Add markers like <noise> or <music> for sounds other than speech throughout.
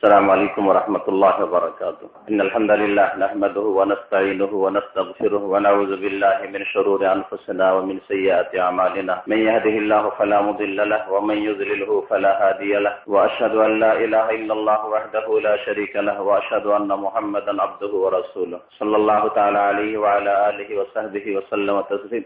السلام علیکم ورحمة الله وبركاته إن الحمد لله نحمده ونستعينه ونستغفره ونعوذ بالله من شرور أنفسنا ومن سيئات أعمالنا من يهده الله فلا مضل له ومن يضلله فلا هادي له۔ وأشهد أن لا إله إلا الله وحده لا شريك له وأشهد أن محمدا عبده ورسوله صلى الله تعالى عليه وعلى آله وصحبه وسلم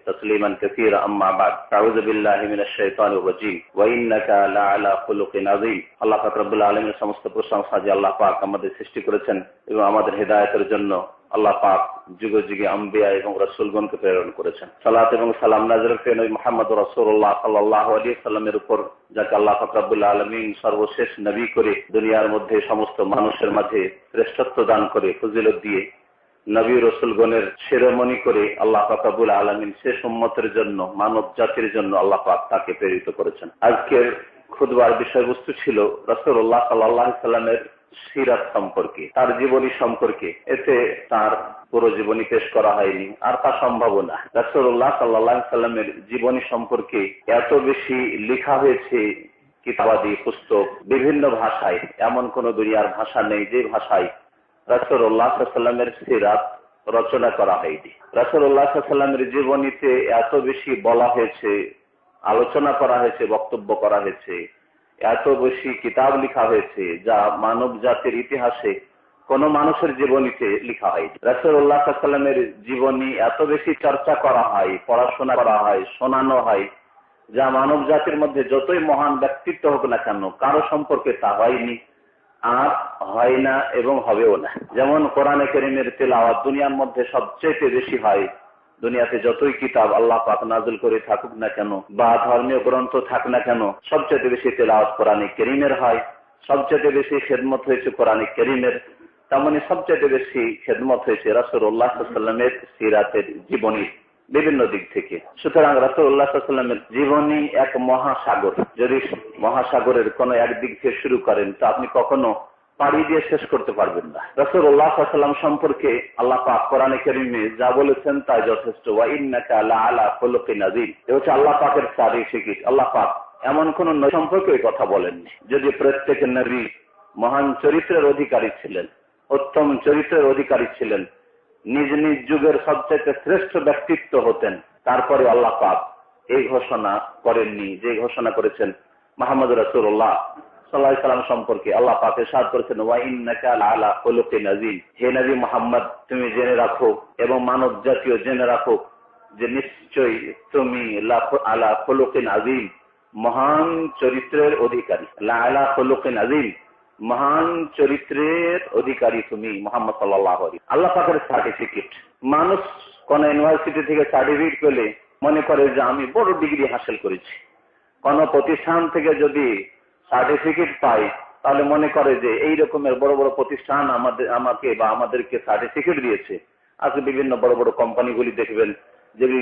تسليما كثيرا أما بعد أعوذ بالله من الشيطان الرجيم وإنك لعلى خلق عظيم الله رب العالمين سمست প্রশংসা যে আল্লাহ পাক আমাদের সৃষ্টি করেছেন এবং আমাদের হেদায়তের জন্য আল্লাহ পাক যুগে যুগে আম্বিয়া এবং রসুলগণকে প্রেরণ করেছেন। সালাত এবং সালাম নাজর নবী মোহাম্মদ রসুল্লাহ সাল্লাহ আলী সাল্লামের উপর, যাকে আল্লাহ পাক আলমিন সর্বশেষ নবী করে দুনিয়ার মধ্যে সমস্ত মানুষের মাঝে শ্রেষ্ঠত্ব দান করে, ফজিলত দিয়ে নবী রসুলগণের শিরোমণি করে আল্লাহ পাকাবুল আলমিন শেষ উম্মতের জন্য মানব জাতির জন্য আল্লাহ পাক তাকে প্রেরিত করেছেন। আজকের খুদবার বিষয়বস্তু ছিল রসুল্লাহ সাল্লাহ সাল্লামের সিরাত সম্পর্কে, তার জীবনী সম্পর্কে। এতে তার পুরো জীবনী পেশ করা হয়নি, আর তা সম্ভব না। রসুল্লাহ সাল্লাহ সাল্লামের জীবনী সম্পর্কে এত বেশি লেখা হয়েছে কিতাবাদি, পুস্তক, বিভিন্ন ভাষায়, এমন কোন দুনিয়ার ভাষা নেই যে ভাষায় রাসুল্লাহামের সিরাত রচনা করা হয়নি। রাসুল্লাহামের জীবনীতে এত বেশি বলা হয়েছে আলোচনা করা হয়েছে, বক্তব্য করা হয়েছে। এত বেশি কিতাব লেখা হয়েছে যা মানব জাতির ইতিহাসে কোন মানুষের জীবনীতে লেখা হয়নি রাসুল্লাহামের জীবনী এত বেশি চর্চা করা হয়, পড়াশোনা করা হয়, শোনানো হয়, যা মানব জাতির মধ্যে যতই মহান ব্যক্তিত্ব হোক না কেন, কারও সম্পর্কে তা হয়নি, আর হয় না এবং হবেও না। যেমন কোরআনে করিমের তেলাওয়াত দুনিয়ার মধ্যে সবচেয়ে বেশি হয় দুনিয়াতে যতই কিতাব আল্লাহ পাক নাজল করে থাকুক না কেন, বা ধর্মীয় গ্রন্থ থাক না কেন সবচেয়ে বেশি তেলাওয়াত কোরআনে করিমের হয় সবচেয়ে বেশি খেদমত হয়েছে কোরআনে করিমের তেমনি সবচেয়ে বেশি খেদমত হয়েছে রাসুল্লাহ সাল্লামের সিরাতের জীবনী বিভিন্ন দিক থেকে। সুতরাং রাসুল্লাহামের জীবনী এক মহাসাগর। যদি মহাসাগরের কোন একদিক থেকে শুরু করেন, তো আপনি কখনো পাড়ি দিয়ে শেষ করতে পারবেন না। রসুল্লাহাম সম্পর্কে আল্লাহ পাক কোরআনে করিমে যা বলেছেন তাই যথেষ্ট। আল্লাহ পাকের সার্টিফিকেট আল্লাহ পাক এমন কোন সম্পর্কে কথা বলেননি। যদি প্রত্যেক নবী মহান চরিত্রের অধিকারী ছিলেন, উত্তম চরিত্রের অধিকারী ছিলেন, নিজ নিজ যুগের সবচেয়ে শ্রেষ্ঠ ব্যক্তিত্ব হতেন তারপরে আল্লাহ পাক এই ঘোষণা করেননি, যে ঘোষণা করেছেন মাহমুদ রসুল্লাহ সাল্লাহ সাল্লাম সম্পর্কে আল্লাহ পাকে সাদ করেছেন আলা ফলুকে নাজিম হে নবী মোহাম্মদ, তুমি জেনে রাখো এবং মানব জাতীয় জেনে রাখো যে নিশ্চয়ই তুমি আলা ফলুকে নাজিম মহান চরিত্রের অধিকারী। আলা ফলুকে নাজিম মহান চরিত্রের অধিকারী তুমি মোহাম্মদ সাল্লাহ আল্লাহ পাকের সার্টিফিকেট মানুষ কোন ইউনিভার্সিটি থেকে সার্টিফিকেট পেলে মনে করে যে আমি বড় ডিগ্রি হাসিল করেছি। কোন প্রতিষ্ঠান থেকে যদি সার্টিফিকেট পাই, তাহলে মনে করে যে এই রকমের বড় বড় প্রতিষ্ঠান আমাদের, আমাকে বা আমাদেরকে সার্টিফিকেট দিয়েছে। আজকে বিভিন্ন বড় বড় কোম্পানিগুলি দেখবেন, যেগুলি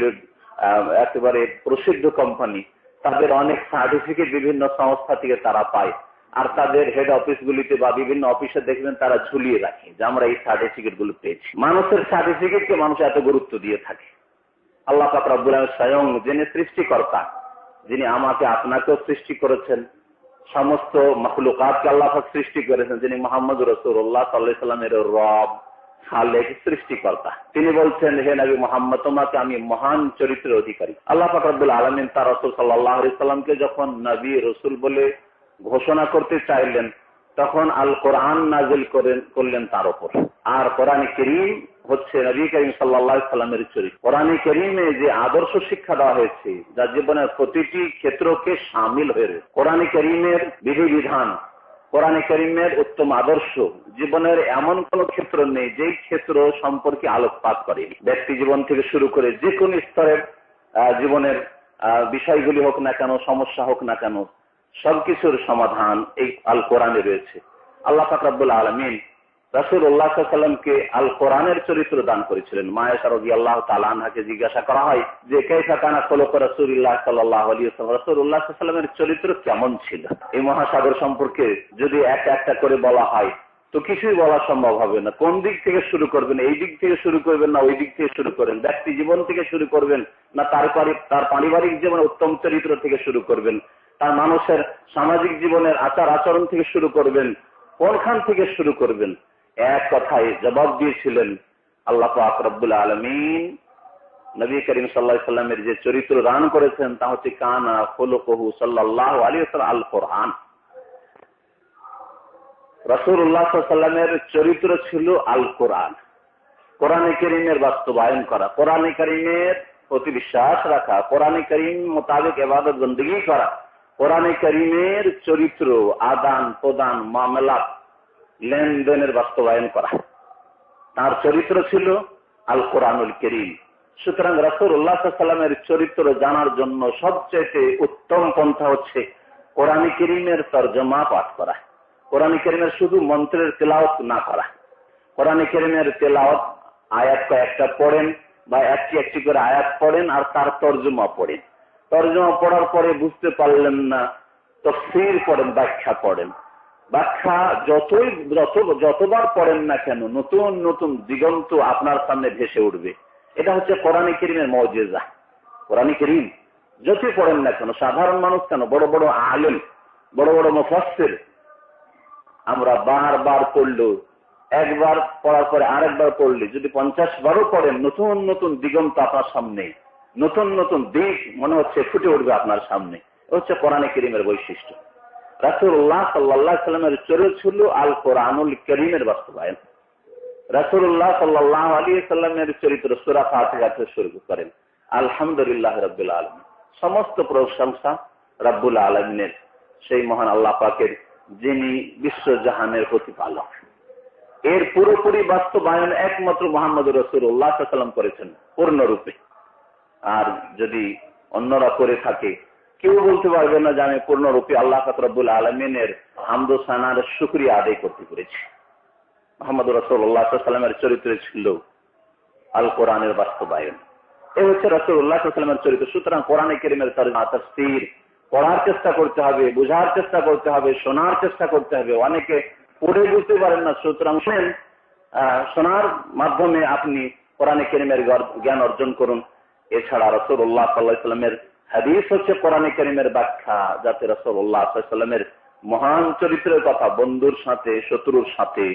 একেবারে প্রসিদ্ধ কোম্পানি, তাদের অনেক সার্টিফিকেট বিভিন্ন সংস্থা থেকে তারা পায়। আর তাদের হেড অফিস গুলিতে বা বিভিন্ন অফিসে দেখবেন তারা ঝুলিয়ে রাখে যে আমরা এই সার্টিফিকেটগুলো পেয়েছি। মানুষের সার্টিফিকেট কে মানুষ এত গুরুত্ব দিয়ে থাকে। আল্লাহ কাকরাবুল স্বয়ং যিনি সৃষ্টিকর্তা, যিনি আমাকে আপনাকেও সৃষ্টি করেছেন সমস্ত মখলুকাতকে আল্লাহ সৃষ্টি করেছেন, যিনি মোহাম্মদ রসুল্লাহ সাল্লাহ সাল্লামের রব, খালেক, সৃষ্টিকর্তা। তিনি বলছেন, হে নবী মোহাম্মদ, তোমাকে আমি মহান চরিত্রের অধিকারী। আল্লাহ ফাকরুল আলমিন তার রসুল সাল্লাহ সাল্লামকে যখন নবী, রসুল বলে ঘোষণা করতে চাইলেন, তখন আল কোরআন নাজিল করেন, করলেন তার উপর। আর কোরআন করিম হচ্ছে নবী করিম সাল্লা সাল্লামের চরিত্র। কোরআন করিমে যে আদর্শ শিক্ষা দেওয়া হয়েছে যা জীবনের প্রতিটি ক্ষেত্রকে সামিল হয়ে রয়েছে। কোরআন করিমের বিধিবিধান, কোরআন করিমের উত্তম আদর্শ, জীবনের এমন কোন ক্ষেত্র নেই যেই ক্ষেত্র সম্পর্কে আলোকপাত করে। ব্যক্তি জীবন থেকে শুরু করে যে কোনো স্তরের জীবনের বিষয়গুলি হোক না কেন, সমস্যা হোক না কেন, সবকিছুর সমাধান এই আল কোরআনে রয়েছে। আল্লাহ ফাকরাবুল আলমিন রাসুল উল্লাহামকে আল কোরআনের চরিত্র দান করেছিলেন। মায়েশা রবি আল্লাহ জিজ্ঞাসা করা হয় যে কেসা কানা সাল্লাহ উল্লাহামের চরিত্র কেমন ছিল? এই মহাসাগর সম্পর্কে যদি এক একটা করে বলা হয়, তো কিছুই বলা সম্ভব হবে না। কোন দিক থেকে শুরু করবেন, এই দিক থেকে শুরু করবেন না ওই দিক থেকে শুরু করেন ব্যক্তি জীবন থেকে শুরু করবেন না তার তার পারিবারিক জীবন উত্তম চরিত্র থেকে শুরু করবেন? তার মানুষের সামাজিক জীবনের আচার আচরণ থেকে শুরু করবেন? কোনখান থেকে শুরু করবেন? এক কথায় জবাব দিয়েছিলেন আল্লাহ পাক রব্বুল আলমিন। নবী করিম সাল্লাহ সাল্লামের যে চরিত্র দান করেছেন, তা হচ্ছে কানা ফলকহু সাল্লাহ আলী আল কোরআন রসুল্লাহ চরিত্র ছিল আল কোরআন কোরআনে করিমের বাস্তবায়ন করা, কোরআনে করিমের প্রতি বিশ্বাস রাখা, কোরআনে করিম মোতাবেক এবাদত বন্দী করা, কোরআনে করিমের চরিত্র আদান প্রদান মামলা লেনদেনের বাস্তবায়ন করা। তার চরিত্র ছিল আল কোরআনুল করিম। সুতরাং রসুল উল্লাহ সাল্লামের চরিত্র জানার জন্য সবচেয়ে উত্তম পন্থা হচ্ছে কোরআন করিমের তর্জমা পাঠ করা। কোরআন করিমের শুধু মন্ত্রের তেলাওত না করা। কোরআন করিমের তেলাওত আয়াত কয়েকটা পড়েন বা একটি একটি করে আয়াত পড়েন আর তার তর্জমা পড়েন। তর্জমা পড়ার পরে বুঝতে পারলেন না তো তফসির পড়েন, ব্যাখ্যা পড়েন। ব্যাখ্যা যতই যত যতবার পড়েন না কেন, নতুন নতুন দিগন্ত আপনার সামনে ভেসে উঠবে। এটা হচ্ছে কোরআনী করিমের মজেজা। কোরআনী করিম যতই পড়েন না কেন, সাধারণ মানুষ কেন? বড় বড় আলেম, বড় বড় মুফাসসির। আমরা বারবার পড়ল একবার পড়ার পরে আরেকবার পড়লে, যদি পঞ্চাশ বারও পড়েন, নতুন নতুন দিগন্ত আপনার সামনে, নতুন নতুন দিক মনে হচ্ছে ফুটে উঠবে আপনার সামনে। হচ্ছে কোরআনে করিমের বৈশিষ্ট্য। রাসুল্লাহ সাল্লাহ সাল্লামের চরিত্র ছিল আল কোরআনুল করিমের বাস্তবায়ন। রাসুল্লাহ সাল্লাহ আলী সাল্লামের চরিত্র সুরা ফাতে শুরু করেন। আলহামদুলিল্লাহ রব্বুল আলম সমস্ত প্রশংসা রব্বুল আলমিনের। সেই মহান আল্লাহ পাকের, যিনি বিশ্বজাহানের প্রতিপালক। এর পুরোপুরি বাস্তবায়ন একমাত্র মোহাম্মদ রসুল্লাহ সাল্লাম করেছেন, পূর্ণরূপে। আর যদি অন্যরা করে থাকে কেউ বলতে পারবে না যে আমি পূর্ণরূপে আল্লাহ ফাকরবুল আলমিনের হামদোসানার সুক্রিয়া আদায় করতে পেরেছি। মোহাম্মদ রসুল্লাহ সাল্লামের চরিত্র ছিল আল কোরআনের বাস্তবায়ন। এ হচ্ছে রসুল্লাহ সাল্লামের চরিত্র। সুতরাং কোরআনে কেরিমের তফসির পড়ার চেষ্টা করতে হবে, বোঝার চেষ্টা করতে হবে, শোনার চেষ্টা করতে হবে। অনেকে পড়ে বুঝতে পারেন না, সুতরাং শুনেন শোনার মাধ্যমে আপনি কোরআনে কেরিমের জ্ঞান অর্জন করুন। এছাড়া রসুল্লাহ সাল্লাহ সাল্লামের হাদিস হচ্ছে কোরআনে করিমের ব্যাখ্যা যাতে রসুল্লাহ সাল্লামের মহান চরিত্রের কথা, বন্ধুর সাথে, শত্রুর সাথে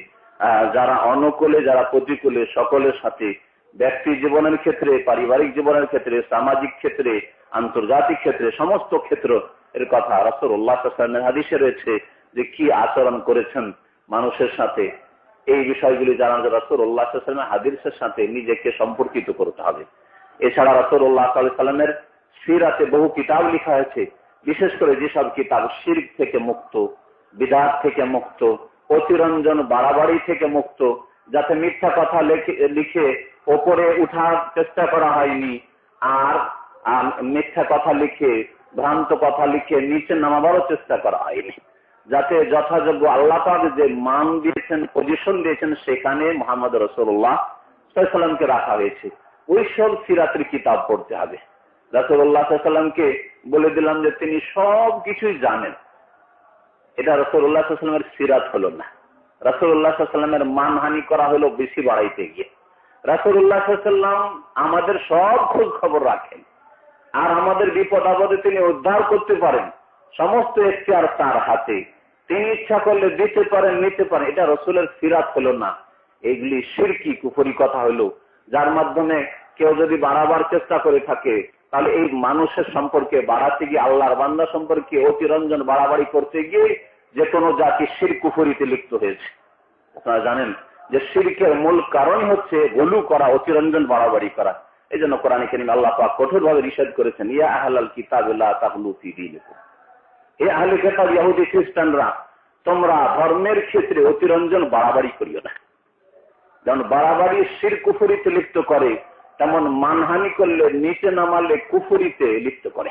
যারা অনুকূলে, যারা প্রতিকূলে, সকলের সাথে, ব্যক্তি জীবনের ক্ষেত্রে, পারিবারিক জীবনের ক্ষেত্রে, সামাজিক ক্ষেত্রে, আন্তর্জাতিক ক্ষেত্রে, সমস্ত ক্ষেত্র এর কথা রসুল্লাহ সাল্লামের হাদিসে রয়েছে যে কি আচরণ করেছেন মানুষের সাথে। এই বিষয়গুলি জানা যে রসুল্লাহ সাল্লামের হাদিসের সাথে নিজেকে সম্পর্কিত করতে হবে। এছাড়া রসুল্লাহ সাল্লামের সিরাতে বহু কিতাব লেখা হয়েছে। বিশেষ করে যেসব কিতাব শির থেকে মুক্ত, বিদাত থেকে মুক্ত অতিরঞ্জন বাড়াবাড়ি থেকে মুক্ত, যাতে মিথ্যা কথা লিখে ওপরে উঠার চেষ্টা করা হয়নি, আর মিথ্যা কথা লিখে, ভ্রান্ত কথা লিখে নিচে নামাবারও চেষ্টা করা হয়নি। যাতে যথাযোগ্য আল্লাহ যে মান দিয়েছেন পজিশন দিয়েছেন, সেখানে মোহাম্মদ রসুল্লাহ সাল্লামকে রাখা হয়েছে। ওই সব সিরাতের কিতাব পড়তে হবে। রাসুল্লাহামকে বলে দিলাম যে তিনি সব কিছুই জানেন। এটা রসুল্লাহামের সিরাত হলো না। রাসুল্লাহামের মানহানি করা হলো বেশি বাড়াইতে গিয়ে। রাসুল্লাহাম আমাদের সব খোঁজ খবর রাখেন। আর আমাদের বিপদ আপদে তিনি উদ্ধার করতে পারেন। সমস্ত এখতিয়ার তার হাতে। তিনি ইচ্ছা করলে দিতে পারেন, নিতে পারেন। এটা রসুলের সিরাত হলো না। এগুলি সিরকি, কুফরি কথা হলো। যার মাধ্যমে কেউ যদি বাড়াবার চেষ্টা করে থাকে তাহলে এই মানুষের সম্পর্কে বাড়াতে গিয়ে আল্লাহর বান্দা সম্পর্কে অতিরঞ্জন বাড়াবাড়ি করতে গিয়ে যে কোনো জাতি শির কুফুরিতে লিপ্ত হয়েছে। আপনারা জানেন যে শিরকের মূল কারণ হচ্ছে গলু করা, অতিরঞ্জন বাড়াবাড়ি করা। এই জন্য কোরআন করিম আল্লাহ পাক কঠোর ভাবে নিষেধ করেছেন, ইয়া আহলাল কিতাব এ আহলে কেতাব ইহুদি খ্রিস্টানরা, তোমরা ধর্মের ক্ষেত্রে অতিরঞ্জন বাড়াবাড়ি করিও না। যেমন বাড়াবাড়ি শির কুফুরিতে লিপ্ত করে তেমন মানহানি করলে, নিচে নামালে কুফুরিতে লিপ্ত করে।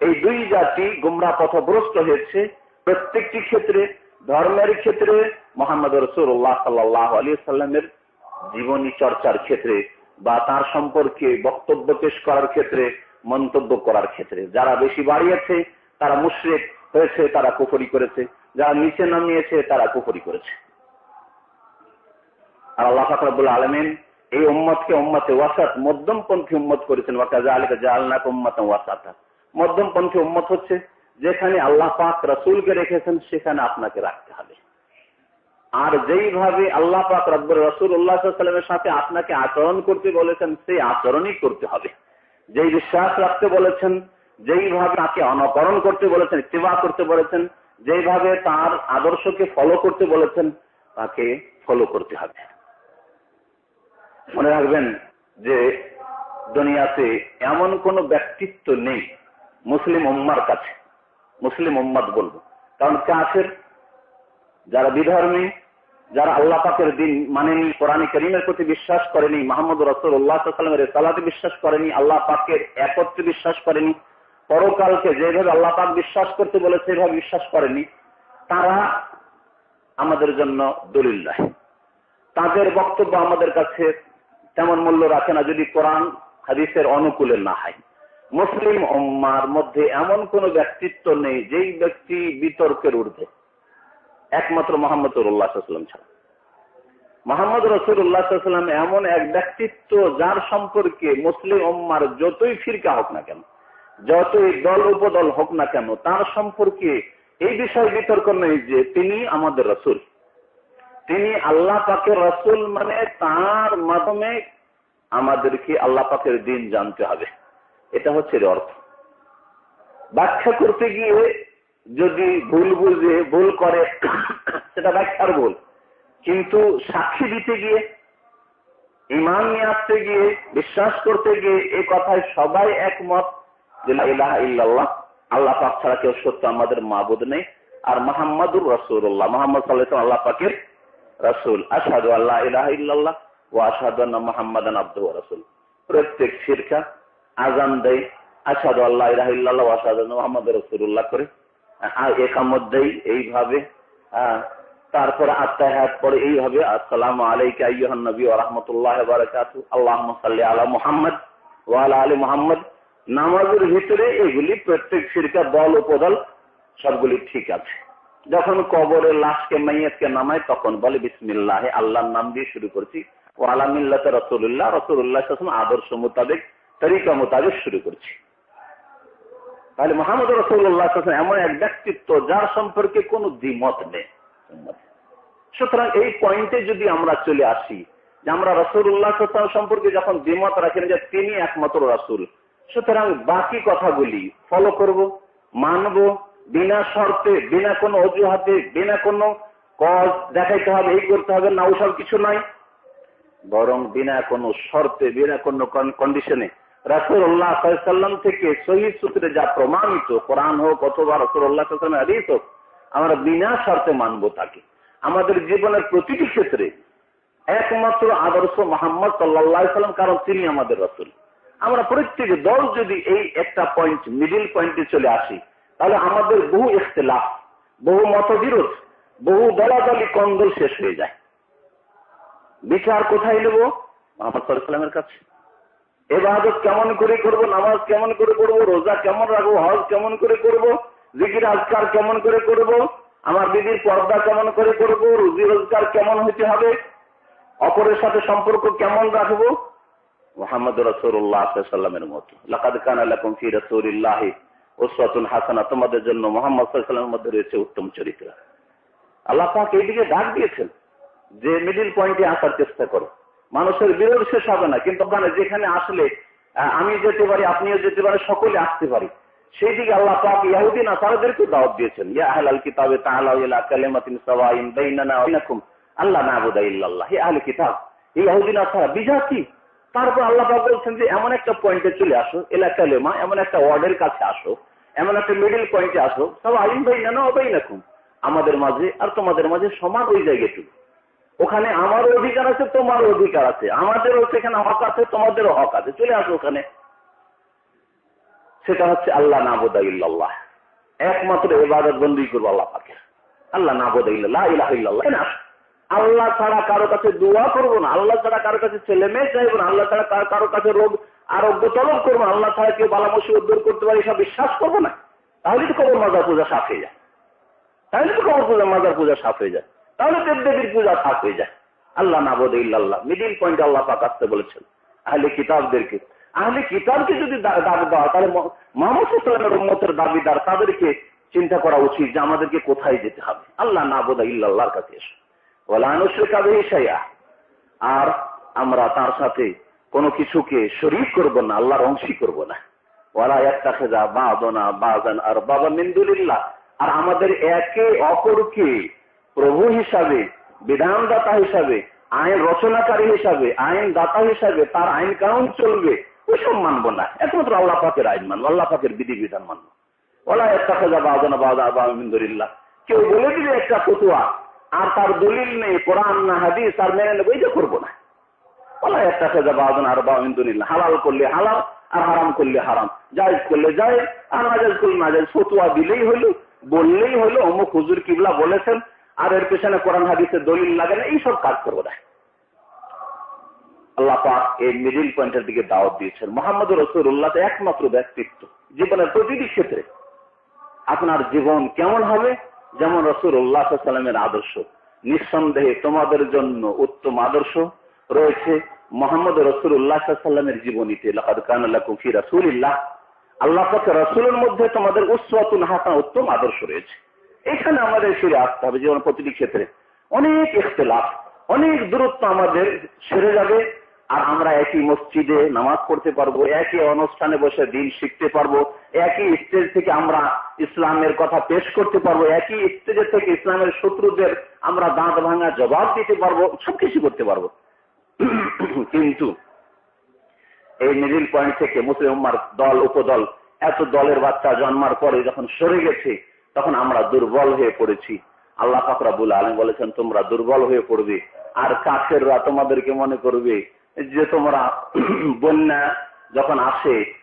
এই দুই জাতি গুমরা পথভ্রষ্ট হয়েছে। প্রত্যেকটি ক্ষেত্রে, ধর্মের ক্ষেত্রে, মোহাম্মদ রসুল্লাহ সাল্লাহ আলী সাল্লামের জীবনী চর্চার ক্ষেত্রে বা তার সম্পর্কে বক্তব্য পেশ করার ক্ষেত্রে, মন্তব্য করার ক্ষেত্রে। যারা বেশি বাড়িয়েছে, তারা মুশ্রেক হয়েছে, তারা কুফরি করেছে। যারা নিচে নামিয়েছে, তারা কুফরি করেছে। আর আল্লাহ ফাকরাবুল আলমিন এই উম্মতকে উম্মতে ওয়াসাত, মধ্যমপন্থী উম্মত করেছেন। ওয়াকাজা আলিকা জালনাক উম্মত ওয়াসাতা। মধ্যমপন্থী উম্মত হচ্ছে, যেখানে আল্লাহ পাক রসুলকে রেখেছেন, সেখানে আপনাকে রাখতে হবে। আর যেইভাবে আল্লাহ পাক রব্বর রসুল উল্লাহামের সাথে আপনাকে আচরণ করতে বলেছেন, সেই আচরণই করতে হবে। যেই বিশ্বাস রাখতে বলেছেন, যেইভাবে তাকে অনুকরণ করতে বলেছেন, ইত্তেবা করতে বলেছেন, যেইভাবে তার আদর্শকে ফলো করতে বলেছেন, তাকে ফলো করতে হবে। মনে রাখবেন যে দুনিয়াতে এমন কোন ব্যক্তিত্ব নেই মুসলিম উম্মার কাছে। মুসলিম উম্মাদ বলব। কারণ কাফের যারা বিধর্মী, যারা আল্লাহ পাকের দিন মানেনি, কোরআন করিমের প্রতি বিশ্বাস করেনি মাহমুদ রসুল উল্লাহামের সালাতে বিশ্বাস করেনি, আল্লাহ পাকের একত্রে বিশ্বাস করেনি, পরকালকে যেভাবে আল্লাহ পাক বিশ্বাস করতে বলে সেভাবে বিশ্বাস করেনি, তারা আমাদের জন্য দলিল দেয়। তাদের বক্তব্য আমাদের কাছে তেমন মূল্য রাখে না যদি কোরআন হাদিসের অনুকূলে না হয়। মুসলিম উম্মার মধ্যে এমন কোন ব্যক্তিত্ব নেই যেই ব্যক্তি বিতর্কের ঊর্ধ্বে। একমাত্র মোহাম্মদ রসুল্লাহাম ছাড়া। মোহাম্মদ রসুল্লাহাম এমন এক ব্যক্তিত্ব যার সম্পর্কে মুসলিম উম্মার যতই ফিরকা হোক না কেন, যতই দল উপদল হোক না কেন, তার সম্পর্কে এই বিষয়ে বিতর্ক নেই যে তিনি আমাদের রসুল। তিনি আল্লাহ পাকের রসুল মানে তার মাধ্যমে আমাদেরকে আল্লাহ পাকের দিন জানতে হবে। এটা হচ্ছে অর্থ। ব্যাখ্যা করতে গিয়ে যদি ভুল বুঝে, ভুল করে, সেটা ব্যাখ্যার ভুল। কিন্তু সাক্ষী দিতে গিয়ে, ইমান নিয়ে আসতে গিয়ে, বিশ্বাস করতে গিয়ে এই কথায় সবাই একমত ইল্লাল্লাহ, আল্লাহ পাক ছাড়া কেউ সত্য আমাদের মাবুদ নেই। আর মোহাম্মদুর রসুল্লাহ মোহাম্মদ সাল্লাহ আল্লাহ পাকের রসুল আসাদু আল্লাহ ইলাহ ইল্লাল্লাহ ও আসাদু আল্লাহ মোহাম্মদ আব্দু রসুল। প্রত্যেক শিরকা আজান দেয় আসাদু আল্লাহ ইলাহ ইল্লাল্লাহ আসাদু মোহাম্মদ রসুল্লাহ করে। একামধ্যেই এইভাবে তারপরে আত্মাহাত পরে এইভাবে, আসসালাম আলাইকা আইয়ুহান নবী ওয়া রাহমাতুল্লাহি ওয়া বারাকাতুহু। আল্লাহুম্মা সাল্লি আলা মুহাম্মদ ওয়া আলা আলি মুহাম্মদ। নামাজের ভিতরে এগুলি প্রত্যেক শিরকা দল উপদল সবগুলি ঠিক আছে। যখন কবরের লাশকে, মাইয়াতকে নামায়, তখন বলে, বিসমিল্লাহ আল্লাহর নাম দিয়ে শুরু করছি। ও আলামিল্লাহ রসুল্লাহ রসুল্লাহ আদর্শ মোতাবেক, তরিকা মোতাবেক শুরু করছি। তাহলে মোহাম্মদ রসুল্লাহ এমন এক ব্যক্তিত্ব, যার সম্পর্কে কোন দ্বিমত নেই। সুতরাং এই পয়েন্টে যদি আমরা চলে আসি, যে আমরা রসুল্লাহ সম্পর্কে যখন দ্বিমত রাখেন যে তিনি একমাত্র রাসুল, সুতরাং বাকি কথাগুলি ফলো করব, মানব বিনা শর্তে, বিনা কোনো অজুহাতে, বিনা কোনো কজ দেখাইতে হবে, এই করতে হবে না ওসব কিছু নাই। বরং বিনা কোনো শর্তে, বিনা কোনো কন্ডিশনে রাসুল্লাহ সাল্লাম থেকে শহীদ সূত্রে যা প্রমাণিত, কোরআন হোক অথবা রসুল্লাহ হাদিস হোক, আমরা বিনা শর্তে মানব তাকে। আমাদের জীবনের প্রতিটি ক্ষেত্রে একমাত্র আদর্শ মোহাম্মদ সাল্লাহ সাল্লাম, কারণ তিনি আমাদের রসুল। আমরা প্রত্যেক দল যদি এই একটা পয়েন্ট মিডিল পয়েন্টে চলে আসি তাহলে আমাদের বহু ইখতলাফ, বহু মতবিরোধ, বহু দলাদলি কন্দল শেষ হয়ে যায়। বিচার কোথায় নেব? মোহাম্মদ সাল্লামের কাছে। এবাদত কেমন করে করব, নামাজ কেমন করে করব, রোজা কেমন রাখব, হজ কেমন করে করব, জিকির, আজকার কেমন করে করব, আমার দিদির পর্দা কেমন করে করব, রুজি রোজগার কেমন হইতে হবে, অপরের সাথে সম্পর্ক কেমন রাখব? মোহাম্মদ রসুল্লাহ সাল্লামের মতো। লাকাদ কান আলাকুম ফি ওসওয়াতুন হাসানা, তোমাদের জন্য মোহাম্মদ সাল্লামের মধ্যে রয়েছে উত্তম চরিত্র। আল্লাহ পাক এইদিকে ডাক দিয়েছেন যে মিডিল পয়েন্টে আসার চেষ্টা করো। মানুষের বিরোধ শেষ হবে না, কিন্তু ওখানে যেখানে আসলে আমি যেতে পারি, আপনিও যেতে পারি সকলে আসতে পারি। সেই দিকে আল্লাহ পাক ইয়াহুদ্দিন আসারদেরকে দাওয়াত দিয়েছেন, ইয়া আহলাল কিতাবে তাআলা আল্লাহ নাবুদা ইল্লাল্লাহ, হে কিতাব, এই ইয়াহুদ্দিন আসারা বিজাতি তারপর আল্লাহ বলছেন যে, এমন একটা পয়েন্টে চলে আসো এলাকা লেমা এমন একটা ওয়ার্ডের কাছে আসো এমন একটা মিডিল পয়েন্টে আসো, সব আইন ভাই না অবাই নাকুম আমাদের মাঝে আর তোমাদের মাঝে সমান ওই জায়গাটুকু ওখানে আমারও অধিকার আছে, তোমারও অধিকার আছে। আমাদেরও সেখানে হক আছে, তোমাদেরও হক আছে। চলে আসো ওখানে। সেটা হচ্ছে আল্লাহ নাবোদা ইল্লাল্লাহ। একমাত্র এবাদত বন্দি করব আল্লাহ পাকে। আল্লাহ নাবোদা ইল্লাহ ইলাহ ইল্লাল্লাহ। আল্লাহ ছাড়া কারও কাছে দোয়া করব না, আল্লাহ ছাড়া কারও কাছে ছেলে মেয়ে চাইব না, আল্লাহ ছাড়া কারও কাছে রোগ আরোগ্য তলব করব না আল্লাহ ছাড়া কেউ বালামসি উদ্ধার করতে পারে, এসব বিশ্বাস করব না। তাহলে তো কবর মাজার পূজা সাফ হয়ে যায়। তাহলে তো কবর পূজা মাজার পূজা সাফ হয়ে যায়। তাহলে দেব দেবীর পূজা সাফ হয়ে যায়। আল্লাহ নাবদ ইল্লাল্লাহ। মিডিল পয়েন্টে আল্লাহ পাক আসতে বলেছেন, আহলে কিতাবদেরকে। আহলে কিতাবকে যদি দাবি দেওয়া তাহলে মোহাম্মদ সাল্লামের উম্মতের দাবিদার, তাদেরকে চিন্তা করা উচিত যে আমাদেরকে কোথায় যেতে হবে। আল্লাহ নাবদ ইল্লাল্লাহর কাছে এসে। আর আমরা তার সাথে কোনো কিছুকে শরীর করব না, আল্লাহর অংশী করব না। ওরা একটা খেজা বাদনা বাজান আর বাবা মিন্দুলিল্লাহ আর আমাদের একে অপরকে প্রভু হিসাবে, বিধানদাতা হিসাবে, আইন রচনাকারী হিসাবে, আইন দাতা হিসাবে, তার আইন কানুন চলবে ওইসব মানবো না। একমাত্র আল্লাহ পাকের আইন মানবো, আল্লাহ পাকের বিধি বিধান মানবো। ওলা একটা খেজা বাদনা বাদা আলহামদুলিল্লাহ কেউ বলে দিলে একটা ফতুয়া, আর তার দলিল নেই, কোরআন না হাদিস আর মেনে নেব এটা করব না। হালাল করলে হালাল, আর হারাম করলে হারাম। জায়জ করলে যায় আর নাজাজ করলে নাজাজ। ফতুয়া দিলেই হলো, বললেই হলো, অমুক হুজুর কিবলা বলেছেন, আর এর পেছনে কোরআন হাদিসের দলিল লাগে না, এইসব কাজ করব না। এই মিডিল পয়েন্টের দিকে দাওয়াত দিয়েছেন। মোহাম্মদ রসুল্লাহ একমাত্র ব্যক্তিত্ব, জীবনের প্রতিটি ক্ষেত্রে। আপনার জীবন কেমন হবে? যেমন রসুল উল্লাহ সাল্লামের আদর্শ। নিঃসন্দেহে তোমাদের জন্য উত্তম আদর্শ। রয়েছে মোহাম্মদ রসুল উল্লাহ সাল্লামের জীবনীতে। কুফি রসুল্লাহ আল্লাহ পাকে রসুলের মধ্যে তোমাদের উৎসতুল হাসান, উত্তম আদর্শ রয়েছে। এখানে আমাদের ফিরে আসতে হবে জীবন প্রতিটি ক্ষেত্রে। অনেক ইখতলাফ, অনেক দূরত্ব আমাদের সেরে যাবে, আর আমরা একই মসজিদে নামাজ পড়তে পারব, একই অনুষ্ঠানে বসে দিন শিখতে পারব, একই স্টেজ থেকে আমরা ইসলামের কথা পেশ করতে পারব, একই স্টেজে থেকে ইসলামের শত্রুদের আমরা দাঁত ভাঙা জবাব দিতে পারব, সবকিছু করতে পারব। <clears throat> কিন্তু এই মিডিল পয়েন্ট থেকে মুসলিম দল, উপদল, এত দলের বাচ্চা জন্মার পরে যখন সরে গেছে, তখন আমরা দুর্বল হয়ে পড়েছি। আল্লাহ ফাকরাবুল আলম বলেছেন, তোমরা দুর্বল হয়ে পড়বে। আর কাছেররা তোমাদেরকে মনে করবে যে তোমরা <clears throat> বন্যা যখন আসে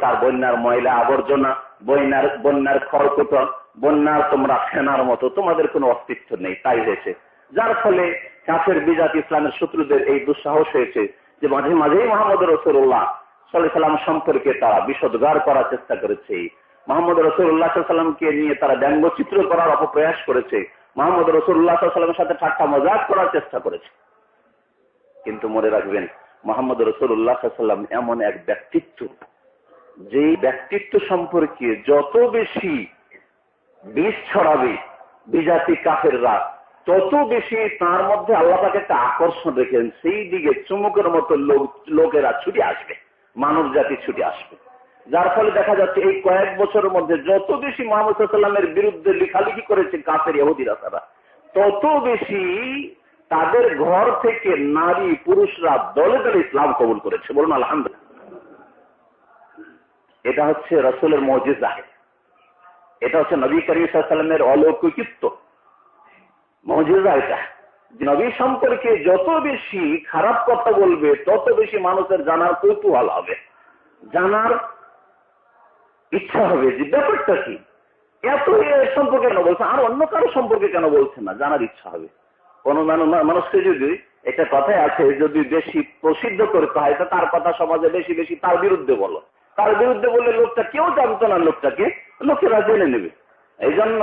তার বন্যার ময়লা আবর্জনা, বন্যার বন্যার খড়কুটন বন্যার তোমরা ফেনার মতো, তোমাদের কোনো অস্তিত্ব নেই। তাই হয়েছে। যার ফলে কাছের বিজাত ইসলামের শত্রুদের এই দুঃসাহস হয়েছে যে মাঝে মাঝেই মোহাম্মদ রসুল্লাহ সাল্লাম সম্পর্কে তারা বিষদগার করার চেষ্টা করেছে। মোহাম্মদ রসুল্লাহ সাল্লামকে নিয়ে তারা ব্যঙ্গচিত্র করার অপপ্রয়াস করেছে। মোহাম্মদ রসুল্লাহ সাল্লামের সাথে ঠাট্টা মজাক করার চেষ্টা করেছে। কিন্তু মনে রাখবেন, মোহাম্মদ রসুল্লাহ সাল্লাম এমন এক ব্যক্তিত্ব যে ব্যক্তিত্ব সম্পর্কে যত বেশি বিষ ছড়াবে বিজাতি কাফেররা তত বেশি তার মধ্যে আল্লাহ তাকে একটা আকর্ষণ রেখেন সেই দিকে চুমুকের মতো লোকেরা ছুটে আসবে, মানব জাতি ছুটে আসবে। যার ফলে দেখা যাচ্ছে এই কয়েক বছরের মধ্যে যত বেশি মোহাম্মদ সাল্লামের বিরুদ্ধে লেখালেখি করেছে কাফের ইহুদিরা তারা তত বেশি তাদের ঘর থেকে নারী, পুরুষরা দলে দলে ইসলাম কবুল করেছে। বলুন, আলহামদুলিল্লাহ। এটা হচ্ছে রসুলের মজিজা। এটা হচ্ছে নবী করিমের অলৌকিকত্ব মজিজা এটা। নবী সম্পর্কে যত বেশি খারাপ কথা বলবে, তত বেশি মানুষের জানার কৌতূহল হবে। জানার ইচ্ছা হবে। যে ব্যাপারটা কি? এত সম্পর্কে কেন বলছে? আর অন্য কারও সম্পর্কে কেন বলছে না? জানার ইচ্ছা হবে। কোন মানুষকে যদি একটা কথাই আছে, যদি বেশি প্রসিদ্ধ করতে হয় তো তার কথা সমাজে বেশি বেশি তার বিরুদ্ধে বলো। তার বিরুদ্ধে বললে লোকটা কেউ জানতো না লোকটাকে লোকেরা জেনে নেবে। এই জন্য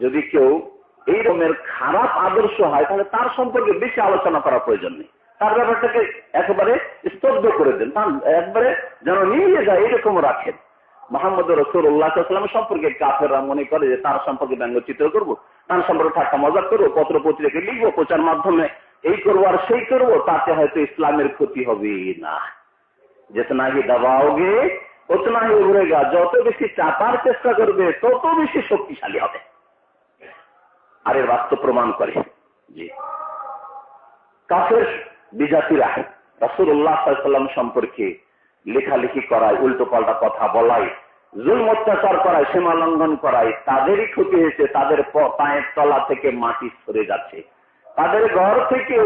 যদি কেউ এই রকমের খারাপ আদর্শ হয়, তাহলে তার সম্পর্কে বেশি আলোচনা করার প্রয়োজন নেই। তার ব্যাপারটাকে একেবারে স্তব্ধ করে দেন। তার একবারে যেন নিয়ে যায়, এরকম রাখেন। মোহাম্মদ রসুল্লাহাম সম্পর্কে কাফেররা মনে করে যে তার সম্পর্কে ব্যঙ্গচিত্র করব, তার সম্পর্কে ঠাট্টা মজা করব, পত্র পত্রিকা লিখব, প্রচার মাধ্যমে এই করব আর সেই করব, তাতে হয়তো ইসলামের ক্ষতি হবে না। যেতনা হি দবাওগে উতনা হি উভরেগা, যত বেশি চাপার চেষ্টা করবে, তত বেশি শক্তিশালী হবে। আর এর বাস্তব প্রমাণ করে। জি। কাফের বিজাতিরা রসুল্লাহ সাল্লাম সম্পর্কে লেখালেখি করায় উল্টো পাল্টা কথা বলাই জুল অত্যাচার করায়, সীমা লঙ্ঘন করায়, তাদেরই ক্ষতি হয়েছে, তাদের পায়ের তলা থেকে মাটি সরে যাচ্ছে। তাদের ঘর থেকে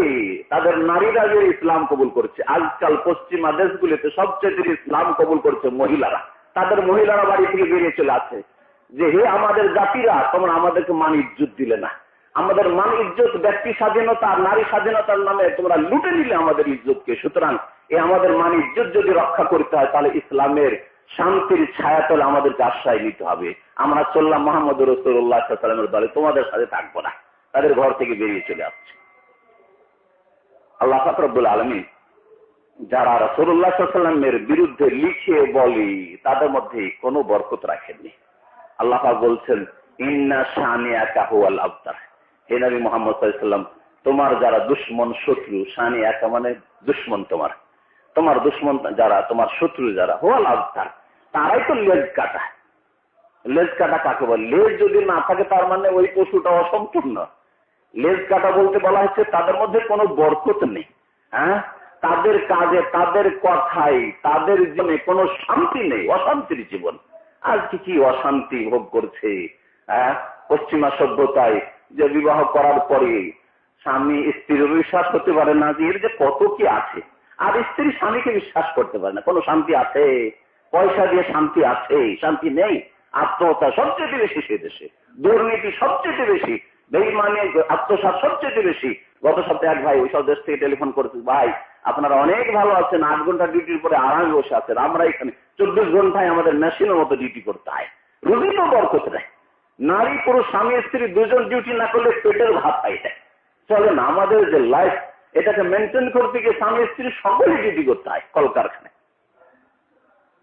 তাদের নারীরা যে ইসলাম কবুল করছে, আজকাল পশ্চিমা দেশগুলিতে সবচেয়ে ইসলাম কবুল করছে মহিলারা। তাদের মহিলারা বাড়ি থেকে বেরিয়ে চলে আছে যে হে আমাদের জাতিরা, তোমরা আমাদেরকে মান ইজ্জত দিলে না। আমাদের মান ইজ্জত ব্যক্তি স্বাধীনতা নারী স্বাধীনতার নামে তোমরা লুটে নিলে আমাদের ইজ্জতকে। সুতরাং এ আমাদের মান ইজ্জত যদি রক্ষা করতে হয়, তাহলে ইসলামের শান্তির ছায়াতল আমাদেরকে আশ্রয় নিতে হবে। আমরা চললাম মোহাম্মদ রসুল্লাহ সাল্লামের দলে, তোমাদের সাথে থাকব না। তাদের ঘর থেকে বেরিয়ে চলে আসছে। আল্লাহ ফাকরুল আলমী যারা রসুল্লাহ সাল্লামের বিরুদ্ধে লিখে বলি, তাদের মধ্যে কোনো বরকত রাখেননি। আল্লাহ বলছেন, ইন্না শানিয়া কাহুয়াল আবতার হে নবী মোহাম্মদ সাল্লাম তোমার যারা দুশ্মন শত্রু সানি একা মানে দুশ্মন তোমার। তোমার দুশ্মন যারা, তোমার শত্রু যারা, হোয়াল আজকার তারাই তো লেজ কাটা। লেজ কাটা কাকে বলে? লেজ যদি না থাকে, তার মানে ওই পশুটা অসম্পূর্ণ। লেজ কাটা বলতে বলা হচ্ছে, তাদের মধ্যে কোনো বরকত নেই। হ্যাঁ? তাদের কাজে, তাদের কথাই তাদের জীবনে কোনো শান্তি নেই, অশান্তির জীবন। আজকে কি কি অশান্তি ভোগ করছে হ্যাঁ? পশ্চিমা সভ্যতায় যে বিবাহ করার পরে স্বামী স্ত্রীর বিশ্বাস করতে পারে না যে এর যে কত কি আছে, আর স্ত্রী স্বামীকে বিশ্বাস করতে পারে না। কোনো শান্তি আছে? পয়সা দিয়ে শান্তি আছে? শান্তি নেই? আত্মহত্যা সবচেয়ে বেশি সে দেশে। দুর্নীতি সবচেয়ে বেশি। বেইমানি আত্মসাত সবচেয়ে বেশি। গত সপ্তাহে এক ভাই ওইসব দেশ থেকে টেলিফোন করেছে, ভাই আপনারা অনেক ভালো আছেন, আট ঘণ্টা ডিউটির পরে আরামে বসে আছেন। আমরা এখানে চব্বিশ ঘন্টায় আমাদের মেশিনের মতো ডিউটি করতে হয়। রুগী তো বরকত দেয় নারী, পুরুষ, স্বামী, স্ত্রী দুজন ডিউটি না করলে পেটের ভাত পাই দেয় চলে না আমাদের যে লাইফ এটাকে মেনটেন করতে গিয়ে স্বামী, স্ত্রী সকলে ডিউটি করতে হয় কলকারখানায়।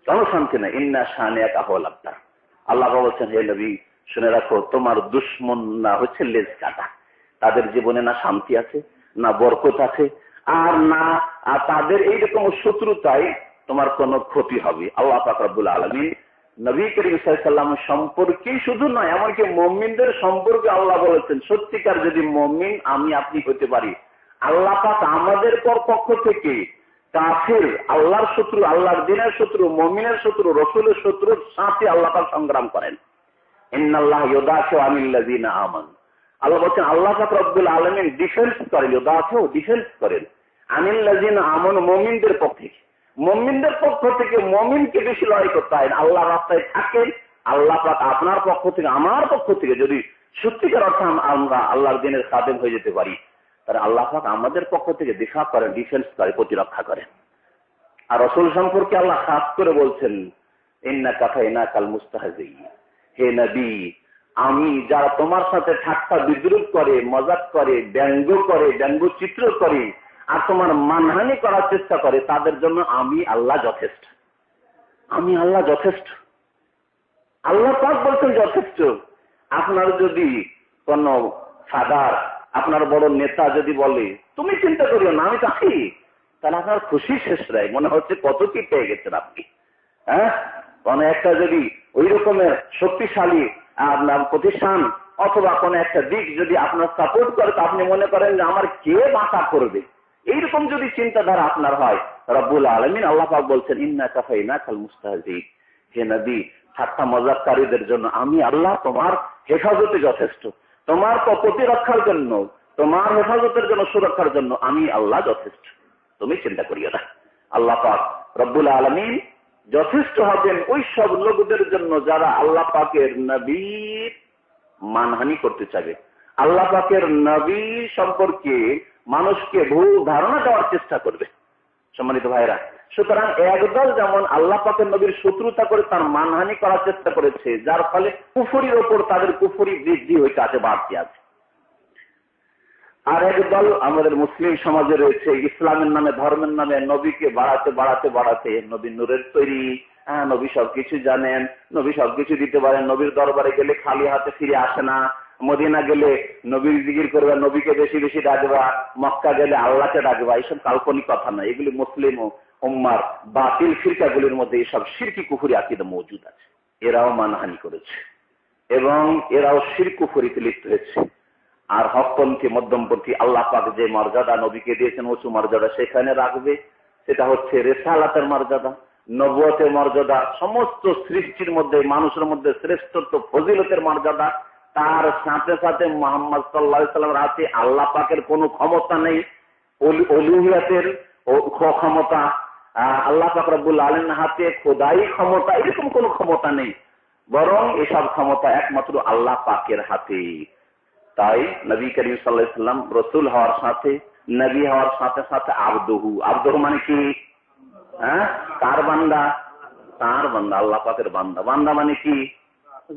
কেন না ইন্না শাহানে এক আহ্বাল আপনার আল্লাহ বলছেন, হে নবী, শুনে রাখো, তোমার দুশ্মন না হচ্ছে লেজ কাটা। তাদের জীবনে না শান্তি আছে, না বরকত আছে আর না তাদের এইরকম শত্রুতায় তোমার কোনো ক্ষতি হবে। আল্লাহ ফাকরাবুল আলমী নবী করিম সাল্লাম সম্পর্কেই শুধু নয়, এমনকি মমিনদের সম্পর্কে আল্লাহ বলেছেন, সত্যিকার যদি মমিন, আমি আপনি হতে পারি। আল্লাহ পাক আমাদের পর পক্ষ থেকে কাফির, আল্লাহর শত্রু, আল্লাহর দিনের শত্রু, মমিনের শত্রু, রসুলের শত্রুর সাথে আল্লাহ পাক সংগ্রাম করেন। ইন্নাল্লাহ ইউদাফু আনিল্লাযিনা আমানু। আল্লাহ বলছেন, আল্লাহ পাক আলামিন ডিফেন্স করেন ইউদাফু ডিফেন্স করেন। আনিল্লাযিনা আমানু, মুমিনদের পক্ষ মুমিনদের পক্ষ থেকে মুমিনকে বেশি লড়াই করতে হয় আল্লাহ রাস্তায় থাকেন, আল্লাহ পাক আপনার পক্ষ থেকে, আমার পক্ষ থেকে যদি সত্যিকার অর্থে আমরা আল্লাহর দিনের খাদেম হয়ে যেতে পারি, তাহলে আল্লাহ পাক আমাদের পক্ষ থেকে দেখা করেন ডিফেন্স করে প্রতিরক্ষা করেন। আর রসুল সম্পর্কে আল্লাহ খাস করে বলছেন, ইন্না কথা ইনা কাল মুস্তাহাজি হে নবী আমি যারা তোমার সাথে ঠাট্টা বিদ্রুপ করে, মজাক করে, ব্যঙ্গ করে, ব্যঙ্গ চিত্র করে, আর তোমার মানহানি করার চেষ্টা করে, তাদের জন্য আমি আল্লাহ যথেষ্ট। আমি আল্লাহ যথেষ্ট। আল্লাহ পাক বলছেন যথেষ্ট। আপনার যদি কোন ফাদার, আপনার বড় নেতা যদি বলে, তুমি চিন্তা করিও না, আমি তো তাহলে আপনার খুশি শেষ রায় মনে হচ্ছে কত কি পেয়ে গেছেন আপনি। হ্যাঁ? কোন একটা যদি ওই রকমের শক্তিশালী আপনার প্রতিষ্ঠান অথবা কোন একটা দিক যদি আপনার সাপোর্ট করে আপনি মনে করেন যে আমার কে বাঁচা করবে? এইরকম যদি চিন্তাধারা আপনার হয়, রব্বুল আলমিন আল্লাহাক বলছেন, ইন্না কাফাই না খাল মুস্তাহি হে নদী ঠাট্টা মজাকারীদের জন্য আমি আল্লাহ তোমার হেফাজতে যথেষ্ট। তোমার প্রতিরক্ষার জন্য, তোমার হেফাজতের জন্য, সুরক্ষার জন্য আমি আল্লাহ যথেষ্ট। তুমি চিন্তা করিও না। আল্লাহ পাক রব্বুল আলমিন যথেষ্ট হবেন ওই সব লোকদের জন্য যারা আল্লাহ পাকের নবীর মানহানি করতে চাবে আল্লাহ পাকের নবী সম্পর্কে মানুষকে ভুল ধারণা দেওয়ার চেষ্টা করবে। সম্মানিত ভাইরা সুতরাং একদল যেমন আল্লাহ পাকের নবীর শত্রুতা করে তার মানহানি করার চেষ্টা করেছে, যার ফলে কুফুরির ওপর তাদের কুফুরি বৃদ্ধি হইতে আছে, বাড়তি আছে। আর একদল আমাদের মুসলিম সমাজে রয়েছে, ইসলামের নামে, ধর্মের নামে, নবীকে বাড়াতে বাড়াতে বাড়াতে। নবী নূরের তৈরি। হ্যাঁ নবী সবকিছু জানেন, নবী সবকিছু দিতে পারেন। নবীর দরবারে গেলে খালি হাতে ফিরে আসে না। মদিনা গেলে নবীর জিগির করবে, নবীকে বেশি বেশি ডাকবা। মক্কা গেলে আল্লাহকে ডাকবা। এইসব কাল্পনিক কথা নয়। এগুলি মুসলিম ও উম্মার বাতিল ফিরকাগুলির মধ্যে এইসব সিরকি কুফুরি আকিদা মজুদ আছে। এরাও মানহানি করেছে। এবং এরাও শির কুফুরিতে লিপ্ত হয়েছে। আর হকপন্থী মধ্যমপন্থী আল্লাহ পাক যে মর্যাদা নবীকে দিয়েছেন উঁচু মর্যাদা সেখানে রাখবে। সেটা হচ্ছে রেসালাতের মর্যাদা নবতের মর্যাদা, সমস্ত সৃষ্টির মধ্যে, মানুষের মধ্যে শ্রেষ্ঠত্ব, ফজিলতের মর্যাদা। তার সাথে সাথে মোহাম্মদ সাল্লাহ সাল্লামের হাতে আল্লাহ পাকের কোনো ক্ষমতা নেই। অলুহিয়াতের ক্ষমতা আল্লাহ পাক রব্বুল আলম হাতে খোদাই ক্ষমতা, এরকম কোন ক্ষমতা নেই। বরং এসব ক্ষমতা একমাত্র আল্লাহ পাকের হাতে তাই নবী করিম সাল্লাহাম রসুল হওয়ার সাথে, নবী হওয়ার সাথে সাথে আবদহু। আবদহু মানে কি? হ্যাঁ? কার বান্দা? তার বান্দা, আল্লাহ পাকের বান্দা। বান্দা মানে কি?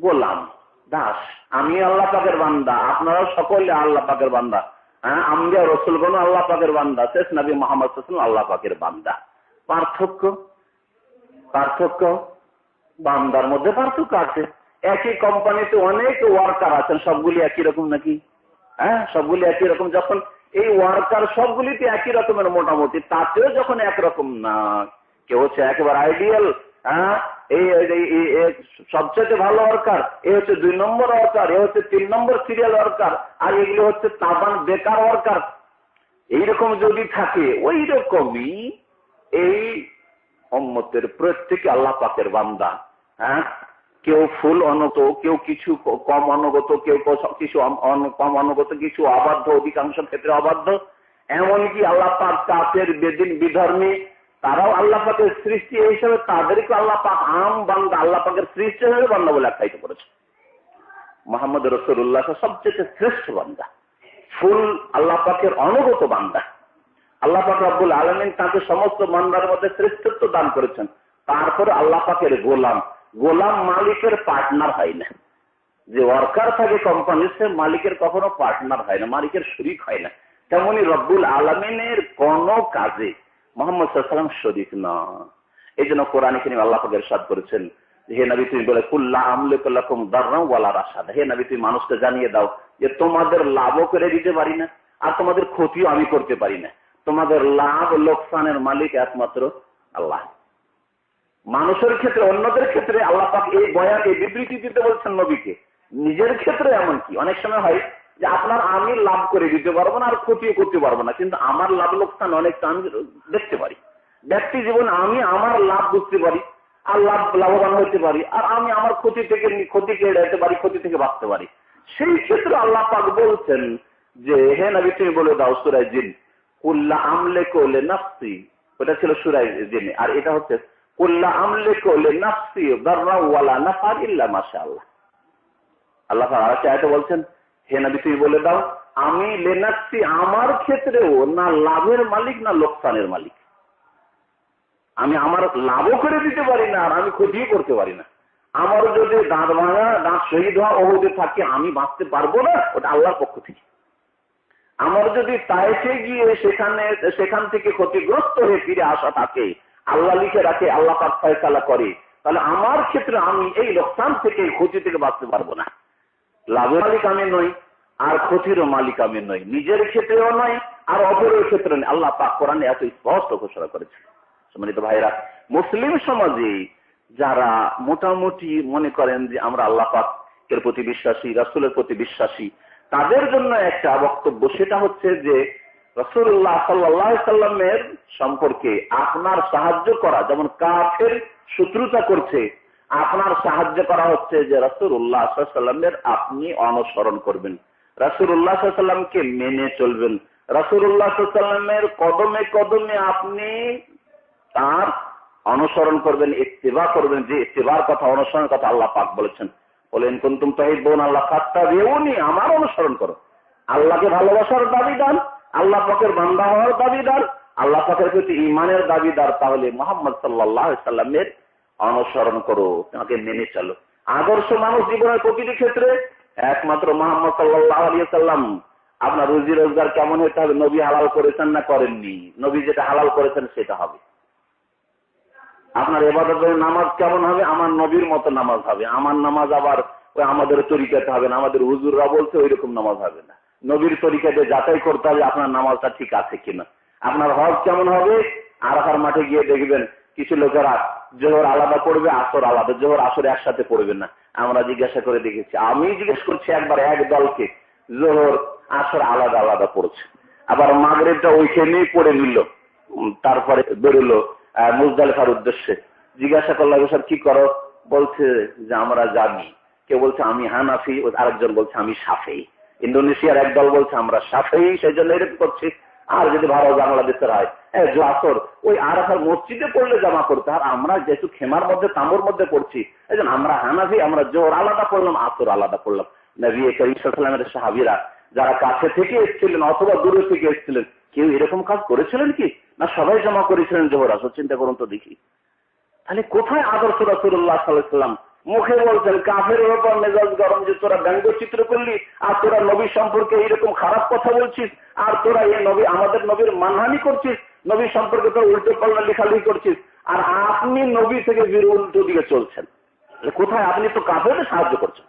গোলাম, দাস। আমি আল্লাহ পাকের বান্দা, আপনারাও সকলে আল্লাহ পাকের বান্দা। হ্যাঁ? আমরা রসুলগণ আল্লাহ পাকের বান্দা, শেষ নবী মোহাম্মদ আল্লাহ পাকের বান্দা। পার্থক্য? পার্থক্য? বান্দার মধ্যে পার্থক্য আছে। একই কোম্পানিতে অনেক ওয়ার্কার আছেন, সবগুলি একই রকম নাকি? হ্যাঁ সবগুলি একই রকম। যখন এই ওয়ার্কার সবগুলিতে একই রকমের মোটামুটি, তাতেও যখন একরকম না, কেউ হচ্ছে একেবারে আইডিয়াল হ্যাঁ এই সবচেয়ে ভালো ওয়ার্কার এ হচ্ছে দুই নম্বর ওয়ার্কার এ হচ্ছে তিন নম্বর সিরিয়াল ওয়ার্কার আর এগুলো হচ্ছে তাবান বেকার ওয়ার্কার এইরকম যদি থাকে ওই রকমই এই অম্মতের প্রত্যেকে আল্লাহ পাকের বান্দা হ্যাঁ কেউ ফুল অনত, কেউ কিছু কম অনুগত, কেউ কিছু কম অনুগত, কিছু অবাধ্য, অধিকাংশ ক্ষেত্রে অবাধ্য। এমনকি আল্লাহ পাক কাপের বেদিন, বিধর্মী, তারাও আল্লাহ পাকের সৃষ্টি হিসেবে তাদেরকে আল্লাহ পাক আম বান্দা, আল্লাহ পাকের সৃষ্টি হিসেবে বান্দা বলে আখ্যায়িত করেছে। মোহাম্মদ রসুল্লাহ সবচেয়ে শ্রেষ্ঠ বান্দা। ফুল আল্লাহ পাকের অনুগত বান্দা। আল্লাহ পাক আব্দুল আলমিন তাকে সমস্ত বান্দার মধ্যে শ্রেষ্ঠত্ব দান করেছেন। তারপরে আল্লাহ পাকের গোলাম। গোলাম মালিকের পার্টনার হয় না। যে ওয়ার্কার থাকে কোম্পানির সে মালিকের কখনো পার্টনার হয় না, মালিকের শরিক হয় না। তেমনি রব্বুল আলমিনের কোন কাজে মোহাম্মদ সাল্লাম শরিক না। এই জন্য কোরআন এখানে আল্লাহ পাকের সাদ করেছেন, হে নবী, তুমি বলে, কুল্লা আমলে কুল্লাকুম দার্রাম ওয়ালা রাসাদ হে নবী, তুমি মানুষকে জানিয়ে দাও যে তোমাদের লাভও করে দিতে পারি না, আর তোমাদের ক্ষতিও আমি করতে পারি না। তোমাদের লাভ লোকসানের মালিক একমাত্র আল্লাহ। মানুষের ক্ষেত্রে, অন্যদের ক্ষেত্রে আল্লাহ পাক এই বয়ান, এই বিবৃতি দিতে বলছেন নবীকে। নিজের ক্ষেত্রে এমন কি? অনেক সময় হয় যে আপনার আমি লাভ করে দিতে পারব না আর ক্ষতিও করতে পারব না, কিন্তু আমার লাভ লোকসান অনেকটা আমি দেখতে পারি। ব্যক্তি জীবন আমি আমার লাভ বুঝতে পারি, আর লাভ লাভবান হতে পারি, আর আমি আমার ক্ষতি থেকে ক্ষতিকে এড়াইতে পারি, ক্ষতি থেকে বাঁচতে পারি। সেই ক্ষেত্রে আল্লাহ পাক বলছেন যে, হে নবী, তুমি বলে দাও সুরাই জিন। কুল্লা আমলে কোলে নাফসি। ওটা ছিল সুরাই জিনে। আর এটা হচ্ছে আমি লেনাচ্ছি আমার ক্ষেত্রেও না লাভের মালিক, না লোকসানের মালিক। আমি আমার লাভও করে দিতে পারি না, আর আমি ক্ষতিও করতে পারি না। আমার যদি দাঁত ভাঙা, দাঁত শহীদ হওয়া অবধি থাকে, আমি বাঁচতে পারব না, ওটা আল্লাহর পক্ষ থেকে। আমার যদি তাইতে গিয়ে সেখানে, সেখান থেকে ক্ষতিগ্রস্ত হয়ে ফিরে আসা থাকে আল্লাহ লিখে রাখে, আল্লাহ পাক ফয়সালা করে। তাহলে আমার ক্ষেত্রে আমি এই লোকসান থেকে ক্ষতি থেকে বাঁচতে পারব না। লাভের মালিক আমি নই, আর ক্ষতিরও মালিক আমি নই। নিজের ক্ষেত্রেও নয় আর অপরের ক্ষেত্রে নয় আল্লাহ পাক কোরআনে এত স্পষ্ট ঘোষণা করেছে সম্মানিত ভাইরা মুসলিম সমাজে যারা মোটামুটি মনে করেন যে আমরা আল্লাহ পাক এর প্রতি বিশ্বাসী, রাসুলের প্রতি বিশ্বাসী, তাদের জন্য একটা বক্তব্য, সেটা হচ্ছে যে রসুল্লাহ সাল্লাহ সাল্লামের সম্পর্কে আপনার সাহায্য করা, যেমন কাফের শত্রুতা করছে, আপনার সাহায্য করা হচ্ছে যে রসুল্লাহ সাল্লামের আপনি অনুসরণ করবেন। রসুল্লাহ সাল্লামকে মেনে চলবেন। রসুল্লাহ সাল্লামের কদমে কদমে আপনি তার অনুসরণ করবেন, ইত্তেবা করবেন। যে ইত্তেবার কথা, অনুসরণের কথা আল্লাহ পাক বলেছেন। বলেন কুন্তুম বোন আল্লাহ কাত্তা বেউনি আমার অনুসরণ করো। আল্লাহকে ভালোবাসার দাবিদার আল্লাহ পাকের বান্দা হওয়ার দাবিদার, আল্লাহ পাকের প্রতি ইমানের দাবিদার, তাহলে মোহাম্মদ সাল্লাহ সাল্লামের অনুসরণ করো, তোমাকে মেনে চলো। আদর্শ মানুষ জীবনের প্রতিটি ক্ষেত্রে একমাত্র মোহাম্মদ সাল্লাহ আলিয়া সাল্লাম আপনার রুজি রোজগার কেমন হতে হবে, নবী হালাল করেছেন না করেননি? নবী যেটা হালাল করেছেন সেটা হবে। আপনার এবাদত নামাজ কেমন হবে? আমার নবীর মতো নামাজ হবে। আমার নামাজ আবার ওই আমাদের তরিকাতে হবে না, আমাদের হুজুররা বলছে ওই রকম নামাজ হবে না। নবীর তরিকাতে যাচাই করতে হবে, আপনার নামাজটা ঠিক আছে কিনা। আপনার হজ কেমন হবে? আরাফার মাঠে গিয়ে দেখবেন কিছু লোকেরা জোহর আলাদা পড়বে, আসর আলাদা। জোহর, আসর একসাথে পড়বে না। আমরা জিজ্ঞাসা করে দেখেছি। আমি জিজ্ঞেস করছি একবার এক দলকে, জোহর, আসর আলাদা আলাদা পড়ছে। আবার মাগরেবটা ওইখানেই পড়ে নিল। তারপরে বেরোলো মুজদালিফার উদ্দেশ্যে। জিজ্ঞাসা করলাম স্যার কি করো? বলছে যে, আমরা জানি। কেউ বলছে, আমি হানাফি। আরেকজন বলছে, আমি সাফেই। ইন্দোনেশিয়ার এক দল বলছে, আমরা সাফেই সেই জন্য এরকম করছি। আর যদি ভারত বাংলাদেশের হয় আসর ওই আরাফার মসজিদে পড়লে জমা করতে। আর আমরা যেহেতু খেমার মধ্যে তামর মধ্যে পড়ছি এই আমরা হানাফি, আমরা জোর আলাদা পড়লাম, আসর আলাদা পড়লাম। নবী করিমের সাহাবিরা, যারা কাছে থেকে এসেছিলেন অথবা দূরে থেকে এসেছিলেন, কেউ এরকম কাজ করেছিলেন কি? না সবাই জমা করেছিলেন জোহর? আসর চিন্তা করুন তো দেখি। তাহলে কোথায় আদর্শ রাসুল্লাহ সাল্লাম মুখে বলছেন, কাফের ব্যাপার মেজাজ গরম যে তোরা ব্যঙ্গ চিত্র করলি, আর তোরা নবী সম্পর্কে এইরকম খারাপ কথা বলছিস, আর তোরা এই নবী, আমাদের নবীর মানহানি করছিস, নবী সম্পর্কে তো উল্টো পাল্লা লেখালেখি করছিস, আর আপনি নবী থেকে বীর উল্টো দিকে চলছেন। কোথায়? আপনি তো কাফের সাহায্য করছেন।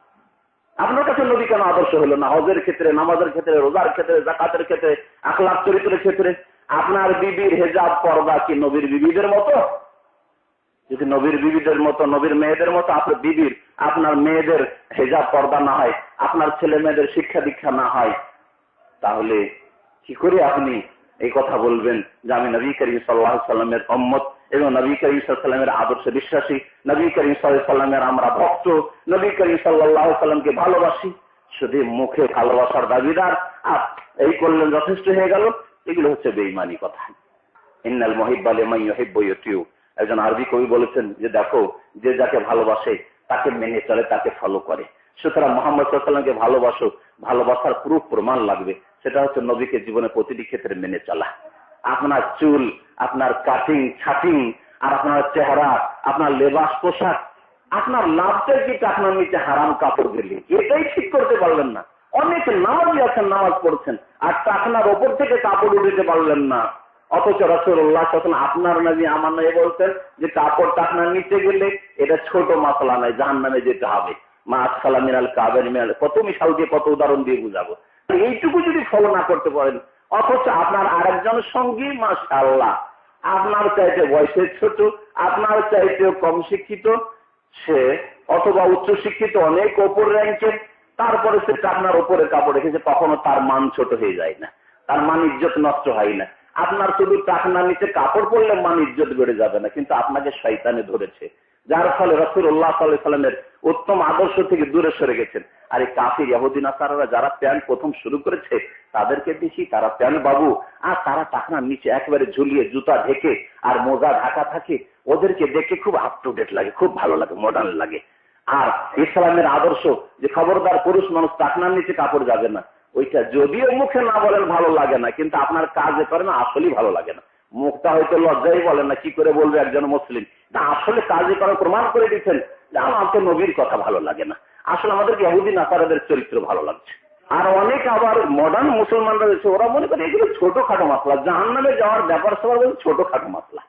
আপনার কাছে নবী কেন আদর্শ হলো না? হজের ক্ষেত্রে, নামাজের ক্ষেত্রে, রোজার ক্ষেত্রে, জাকাতের ক্ষেত্রে আখলাপ চরিত্রের ক্ষেত্রে, আপনার বিবির হেজাব পর্দা কি নবীর বিবিদের মতো? যদি নবীর বিবিদের মতো, নবীর মেয়েদের মতো আপনার বিবির, আপনার মেয়েদের হেজাব পর্দা না হয়, আপনার ছেলে মেয়েদের শিক্ষা দীক্ষা না হয়, তাহলে কি করে আপনি এই কথা বলবেন যে আমি নবী করিম সাল্লাহ সাল্লামের অম্মত এবং নবী করিম সাল্লামের আদর্শে বিশ্বাসী? নবী করিম সাল্লামের আমরা ভক্ত। নবী করিম সাল্লাহ সাল্লামকে ভালোবাসি। শুধু মুখে ভালোবাসার দাবিদার। আর এই করলেন যথেষ্ট হয়ে গেল। এগুলো হচ্ছে বেইমানি কথা। ইন্নাল মহিব্বালে মাইহিব্বইটিউ একজন আরবি কবি বলেছেন যে, দেখো, যে যাকে ভালোবাসে, তাকে মেনে চলে, তাকে ফলো করে। সুতরাং মোহাম্মদ সাল্লামকে ভালোবাসো, ভালোবাসার পুরো প্রমাণ লাগবে। সেটা হচ্ছে নবীকে জীবনে প্রতিটি ক্ষেত্রে মেনে চলা। আপনার চুল, আপনার কাটিং, ছাটিং, আর আপনার চেহারা, আপনার লেবাস পোশাক, আপনার লাভটাই কি আপনার নিচে হারাম কাপড় দিলে? এটাই ঠিক করতে পারলেন না। অনেক নামাজই আছেন, নামাজ পড়ছেন, আর টাকনার ওপর থেকে কাপড় উঠতে পারলেন না। অথচ রসুল্লাহ আপনার নাবি আমার নয় বলছেন যে কাপড় টাকনার নিচে গেলে এটা ছোট মাসলা নয় জাহান নামে যেতে হবে। মা আসসালাম মিনাল কাবের মিনাল, কত মিশাল দিয়ে, কত উদাহরণ দিয়ে বুঝাবো। এইটুকু যদি ফলো না করতে পারেন, অথচ আপনার আরেকজন সঙ্গী মাসাল্লাহ আপনার চাইতে বয়সে ছোট, আপনার চাইতে কম শিক্ষিত, সে অথবা উচ্চ শিক্ষিত, অনেক ওপর র্যাঙ্কের তারপরে সে আপনার ওপরে কাপড় রেখেছে, কখনো তার মান ছোট হয়ে যায় না। তার মান ইজ্জত নষ্ট হয় না। আপনার শুধু টাকনা নিচে কাপড় পরলে মান ইজ্জত বেড়ে যাবে না, কিন্তু আপনাকে শৈতানে ধরেছে। যার ফলে রসুল্লাহ সাল্লামের উত্তম আদর্শ থেকে দূরে সরে গেছেন। আর এই কাফির ইয়াহুদ্দিন আসারা যারা প্যান্ট প্রথম শুরু করেছে, তাদেরকে দেখি তারা প্যান্ট বাবু, আর তারা টাকনার নিচে একেবারে ঝুলিয়ে জুতা ঢেকে আর মোজা ঢাকা থাকে, ওদেরকে দেখে খুব আপ টু ডেট লাগে, খুব ভালো লাগে মডার্ন লাগে। আর ইসলামের আদর্শ যে খবরদার পুরুষ মানুষ টাকনার নিচে কাপড় যাবে না। ওইটা যদিও মুখে না বলেন ভালো লাগে না, কিন্তু আপনার কাজে করেন আসলেই ভালো লাগে না। মুখটা হয়তো লজ্জাই বলেন না, কি করে বলবে একজন মুসলিম? তা আসলে কাজে করার প্রমাণ করে দিচ্ছেন যে আমাকে নবীর কথা ভালো লাগে না। আসলে আমাদেরকে ইহুদিন আকারদের চরিত্র ভালো লাগছে। আর অনেক আবার মডার্ন মুসলমানরা রয়েছে, ওরা মনে করে এগুলো ছোটখাটো মাসলা। জাহান নামে যাওয়ার ব্যাপার সবার বলছে ছোটখাটো মাসলা।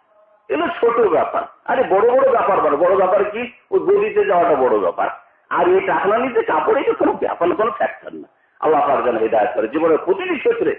এগুলো ছোট ব্যাপার। আরে, বড় বড় ব্যাপার বড় বড় ব্যাপার কি? ওই গদিতে যাওয়াটা বড় ব্যাপার। আর এই টাকলা নিতে কাপড় এটা কোনো ব্যাপার, কোনো ফ্যাক্টর না। আল্লাহ যেন হৃদায়ত করে। জীবনের প্রতিটি ক্ষেত্রে,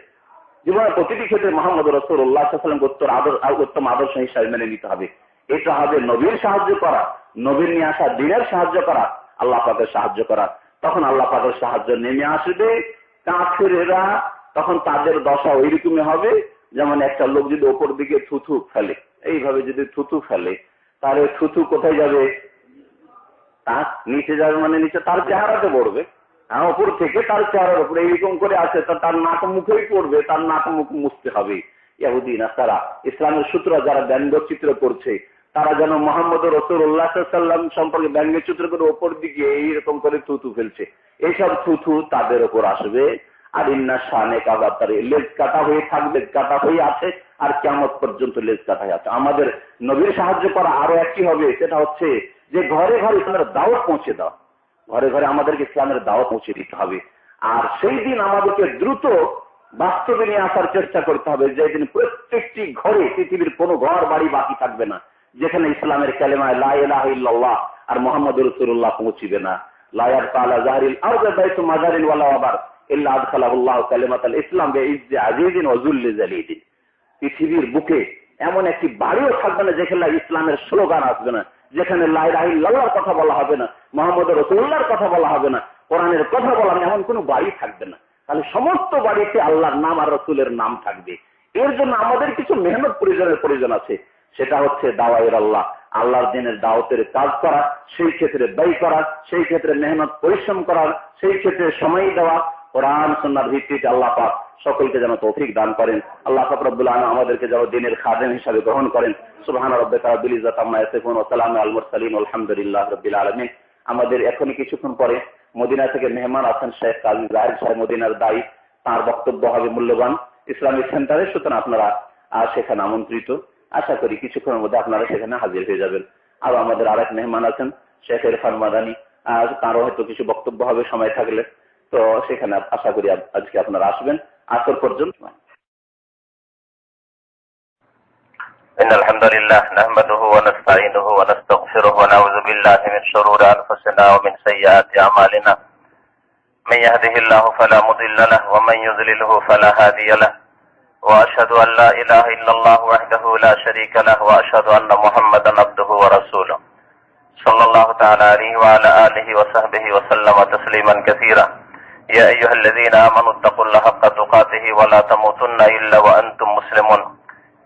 জীবনের প্রতিটি ক্ষেত্রে মোহাম্মদ রসুল উল্লাহাম উত্তর আদর, উত্তম আদর্শ হিসাবে মেনে নিতে হবে। এটা হবে নবীর সাহায্য করা, নবীর নিয়ে আসা, দিনের সাহায্য করা, আল্লাহ পাকের সাহায্য করা। তখন আল্লাহ পাকের সাহায্য নেমে আসবে। কাফেরেরা তখন তাদের দশা ওইরকমই হবে, যেমন একটা লোক যদি ওপর দিকে থুথু ফেলে, এইভাবে যদি থুথু ফেলে, তাহলে থুথু কোথায় যাবে? তার নিচে যাবে মানে নিচে, তার চেহারাতে পড়বে। ওপর থেকে তার চেহারার উপরে এইরকম করে আছে তার নাক মুখেই পড়বে, তার নাক মুখ মুছতে হবে। ইয়াহুদি না তারা ইসলামের সূত্র যারা ব্যঙ্গচিত্র করছে, তারা যেন মোহাম্মদ রসুল উল্লাহাম সম্পর্কে ব্যঙ্গচিত্র করে ওপর দিকে এইরকম করে থুথু ফেলছে। এইসব থুথু তাদের ওপর আসবে। আর ইন্না শানে কাবা তার লেজ কাটা হয়ে থাকবে, কাটা হয়ে আছে, আর কেমন পর্যন্ত লেজ কাটা হয়ে আছে। আমাদের নবীর সাহায্য করা আরও একটি হবে, সেটা হচ্ছে যে ঘরে ঘরে ইসলামের দাওয়াত পৌঁছে দাও ঘরে ঘরে আমাদেরকে ইসলামের দাওয়াত পৌঁছে দিতে হবে। আর সেই দিন আমাদেরকে দ্রুত বাস্তবে নিয়ে আসার চেষ্টা করতে হবে যে দিন প্রত্যেকটি ঘরে পৃথিবীর কোনো ঘর বাড়ি বাকি থাকবে না, যেখানে ইসলামের কালেমায় লাহ আর মোহাম্মদ রসুল্লাহ পৌঁছিবে না। যেখানে ইসলামের স্লোগান আসবে না, যেখানে লাইলাহিল্লাহর কথা বলা হবে না। মোহাম্মদ রসুল্লাহর কথা বলা হবে না, কোরআনের কথা বলা এমন কোন বাড়ি থাকবে না। তাহলে সমস্ত বাড়িতে আল্লাহর নাম আর রসুলের নাম থাকবে। এর জন্য আমাদের কিছু মেহনত প্রয়োজনের প্রয়োজন আছে। সেটা হচ্ছে দাওয়াইয়ের আল্লাহ, আল্লাহর দিনের দাওয়াতের কাজ করা, সেই ক্ষেত্রে ব্যয় করা, সেই ক্ষেত্রে মেহনত পরিশ্রম করা, সেই ক্ষেত্রে সময় দেওয়া, কোরআন সন্ন্যার ভিত্তিতে আল্লাহ পাক সকলকে যেন তৌফিক দান করেন। আল্লাহ ফাকরুল আলম আমাদেরকে যেন দিনের খাদেম হিসাবে গ্রহণ করেন। সুবাহান আলহামদুলিল্লাহ রবিল আলমিন। আমাদের এখনই কিছুক্ষণ পরে মদিনা থেকে মেহমান আছেন শেখ কাজী জাহের সাহেব, মদিনার দায়ী। তার বক্তব্য হবে মূল্যবান। ইসলামিক সেন্টারে, সুতরাং আপনারা সেখানে আমন্ত্রিত। আশা করি কিছুক্ষণের মধ্যে আপনারা সেখানে হাজির হয়ে যাবেন। আর আমাদের আরেক মেহমান আছেন, শেখ ইরফান মাদানি। আর তারও হয়তো কিছু বক্তব্য হবে, সময় থাকলে। তো সেখানে আশা করি আজকে আপনারা আসবেন। আসর পর্যন্ত। إن الحمد لله نحمده ونستعينه ونستغفره ونعوذ بالله من شرور أنفسنا ومن سيئات أعمالنا. من يهده الله فلا مضل له ومن يضلله فلا هادي له. وأشهد أن لا إله إلا الله وحده لا شريك له وأشهد أن محمدا عبده ورسوله. صلى الله تعالى عليه وعلى آله وصحبه وسلم تسليما كثيرا. يا أيها الذين آمنوا اتقوا الله حق تقاته ولا تموتن إلا وأنتم مسلمون.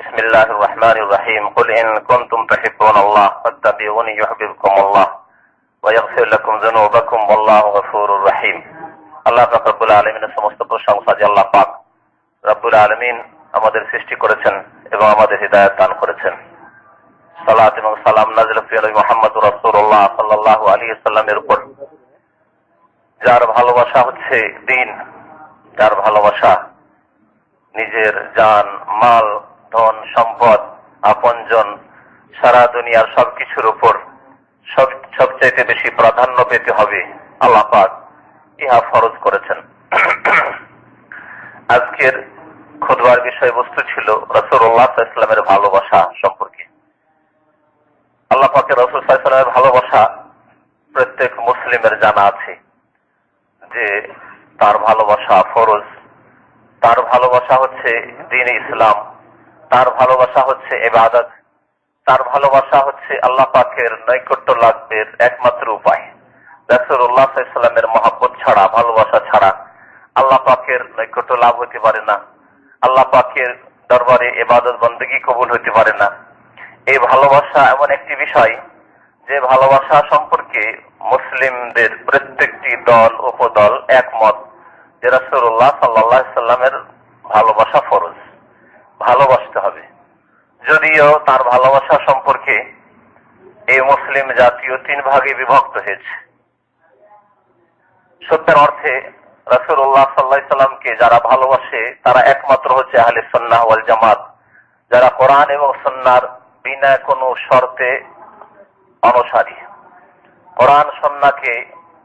بسم الله الرحمن الرحيم قل إن كنتم تحبون الله فاتبعوني يحببكم الله ويغفر لكم ذنوبكم والله غفور رحيم আল্লাহ পাক রব্বুল আলমিনের সমস্ত প্রশংসা যে আল্লাহ পাক রব্বুল আলমিন আমাদের সৃষ্টি করেছেন এবং আমাদের হৃদায়ত দান করেছেন সালাত এবং সালাম নাজিল মোহাম্মদ রসুল্লাহ সাল্লাহ আলী সাল্লামের উপর যার ভালোবাসা হচ্ছে দিন যার ভালোবাসা নিজের জান মাল ধন, সম্পদ, আপনজন সারা দুনিয়ার সবকিছুর উপর সব, সবচাইতে বেশি প্রাধান্য পেতে হবে আল্লাহ পাক। ইহা ফরজ করেছেন। <coughs> আজকের খুদবার বিষয়বস্তু ছিল রসুল্লাহ ইসলামের ভালোবাসা সম্পর্কে। আল্লাহ পাকের রসুল ইসলামের ভালোবাসা প্রত্যেক মুসলিমের জানা আছে যে তার ভালোবাসা ফরজ। তার ভালোবাসা হচ্ছে দিন ইসলাম। তার ভালোবাসা হচ্ছে এবাদত। তার ভালোবাসা হচ্ছে আল্লাহ পাকের নৈকট্য লাভের একমাত্র উপায়। রাসুল্লাহ ইসলামের মহাব্বত ছাড়া, ভালোবাসা ছাড়া আল্লাহ পাকের নৈকট্য লাভ হতে পারে না। আল্লাহ পাকের দরবারে এবাদত বন্দী কবুল হতে পারে না। এই ভালোবাসা এমন একটি বিষয়, যে ভালোবাসা সম্পর্কে মুসলিমদের প্রত্যেকটি দল, উপদল একমত যে রাসুল্লাহ সাল্লাহ সাল্লামের ভালোবাসা ফরজ। ভালোবাসতে হবে। যদিও তার ভালোবাসা সম্পর্কে এই মুসলিম জাতীয় তিন ভাগে বিভক্ত হয়েছে। সত্যের অর্থে রসুল্লাহ সাল্লাহ সাল্লামকে যারা ভালোবাসে, তারা একমাত্র হচ্ছে আহলে সন্ন্যাহ ওয়াল জামাত। যারা কোরআন এবং সন্ন্যার বিনা কোনো শর্তে অনুসারী। কোরআন সন্নাকে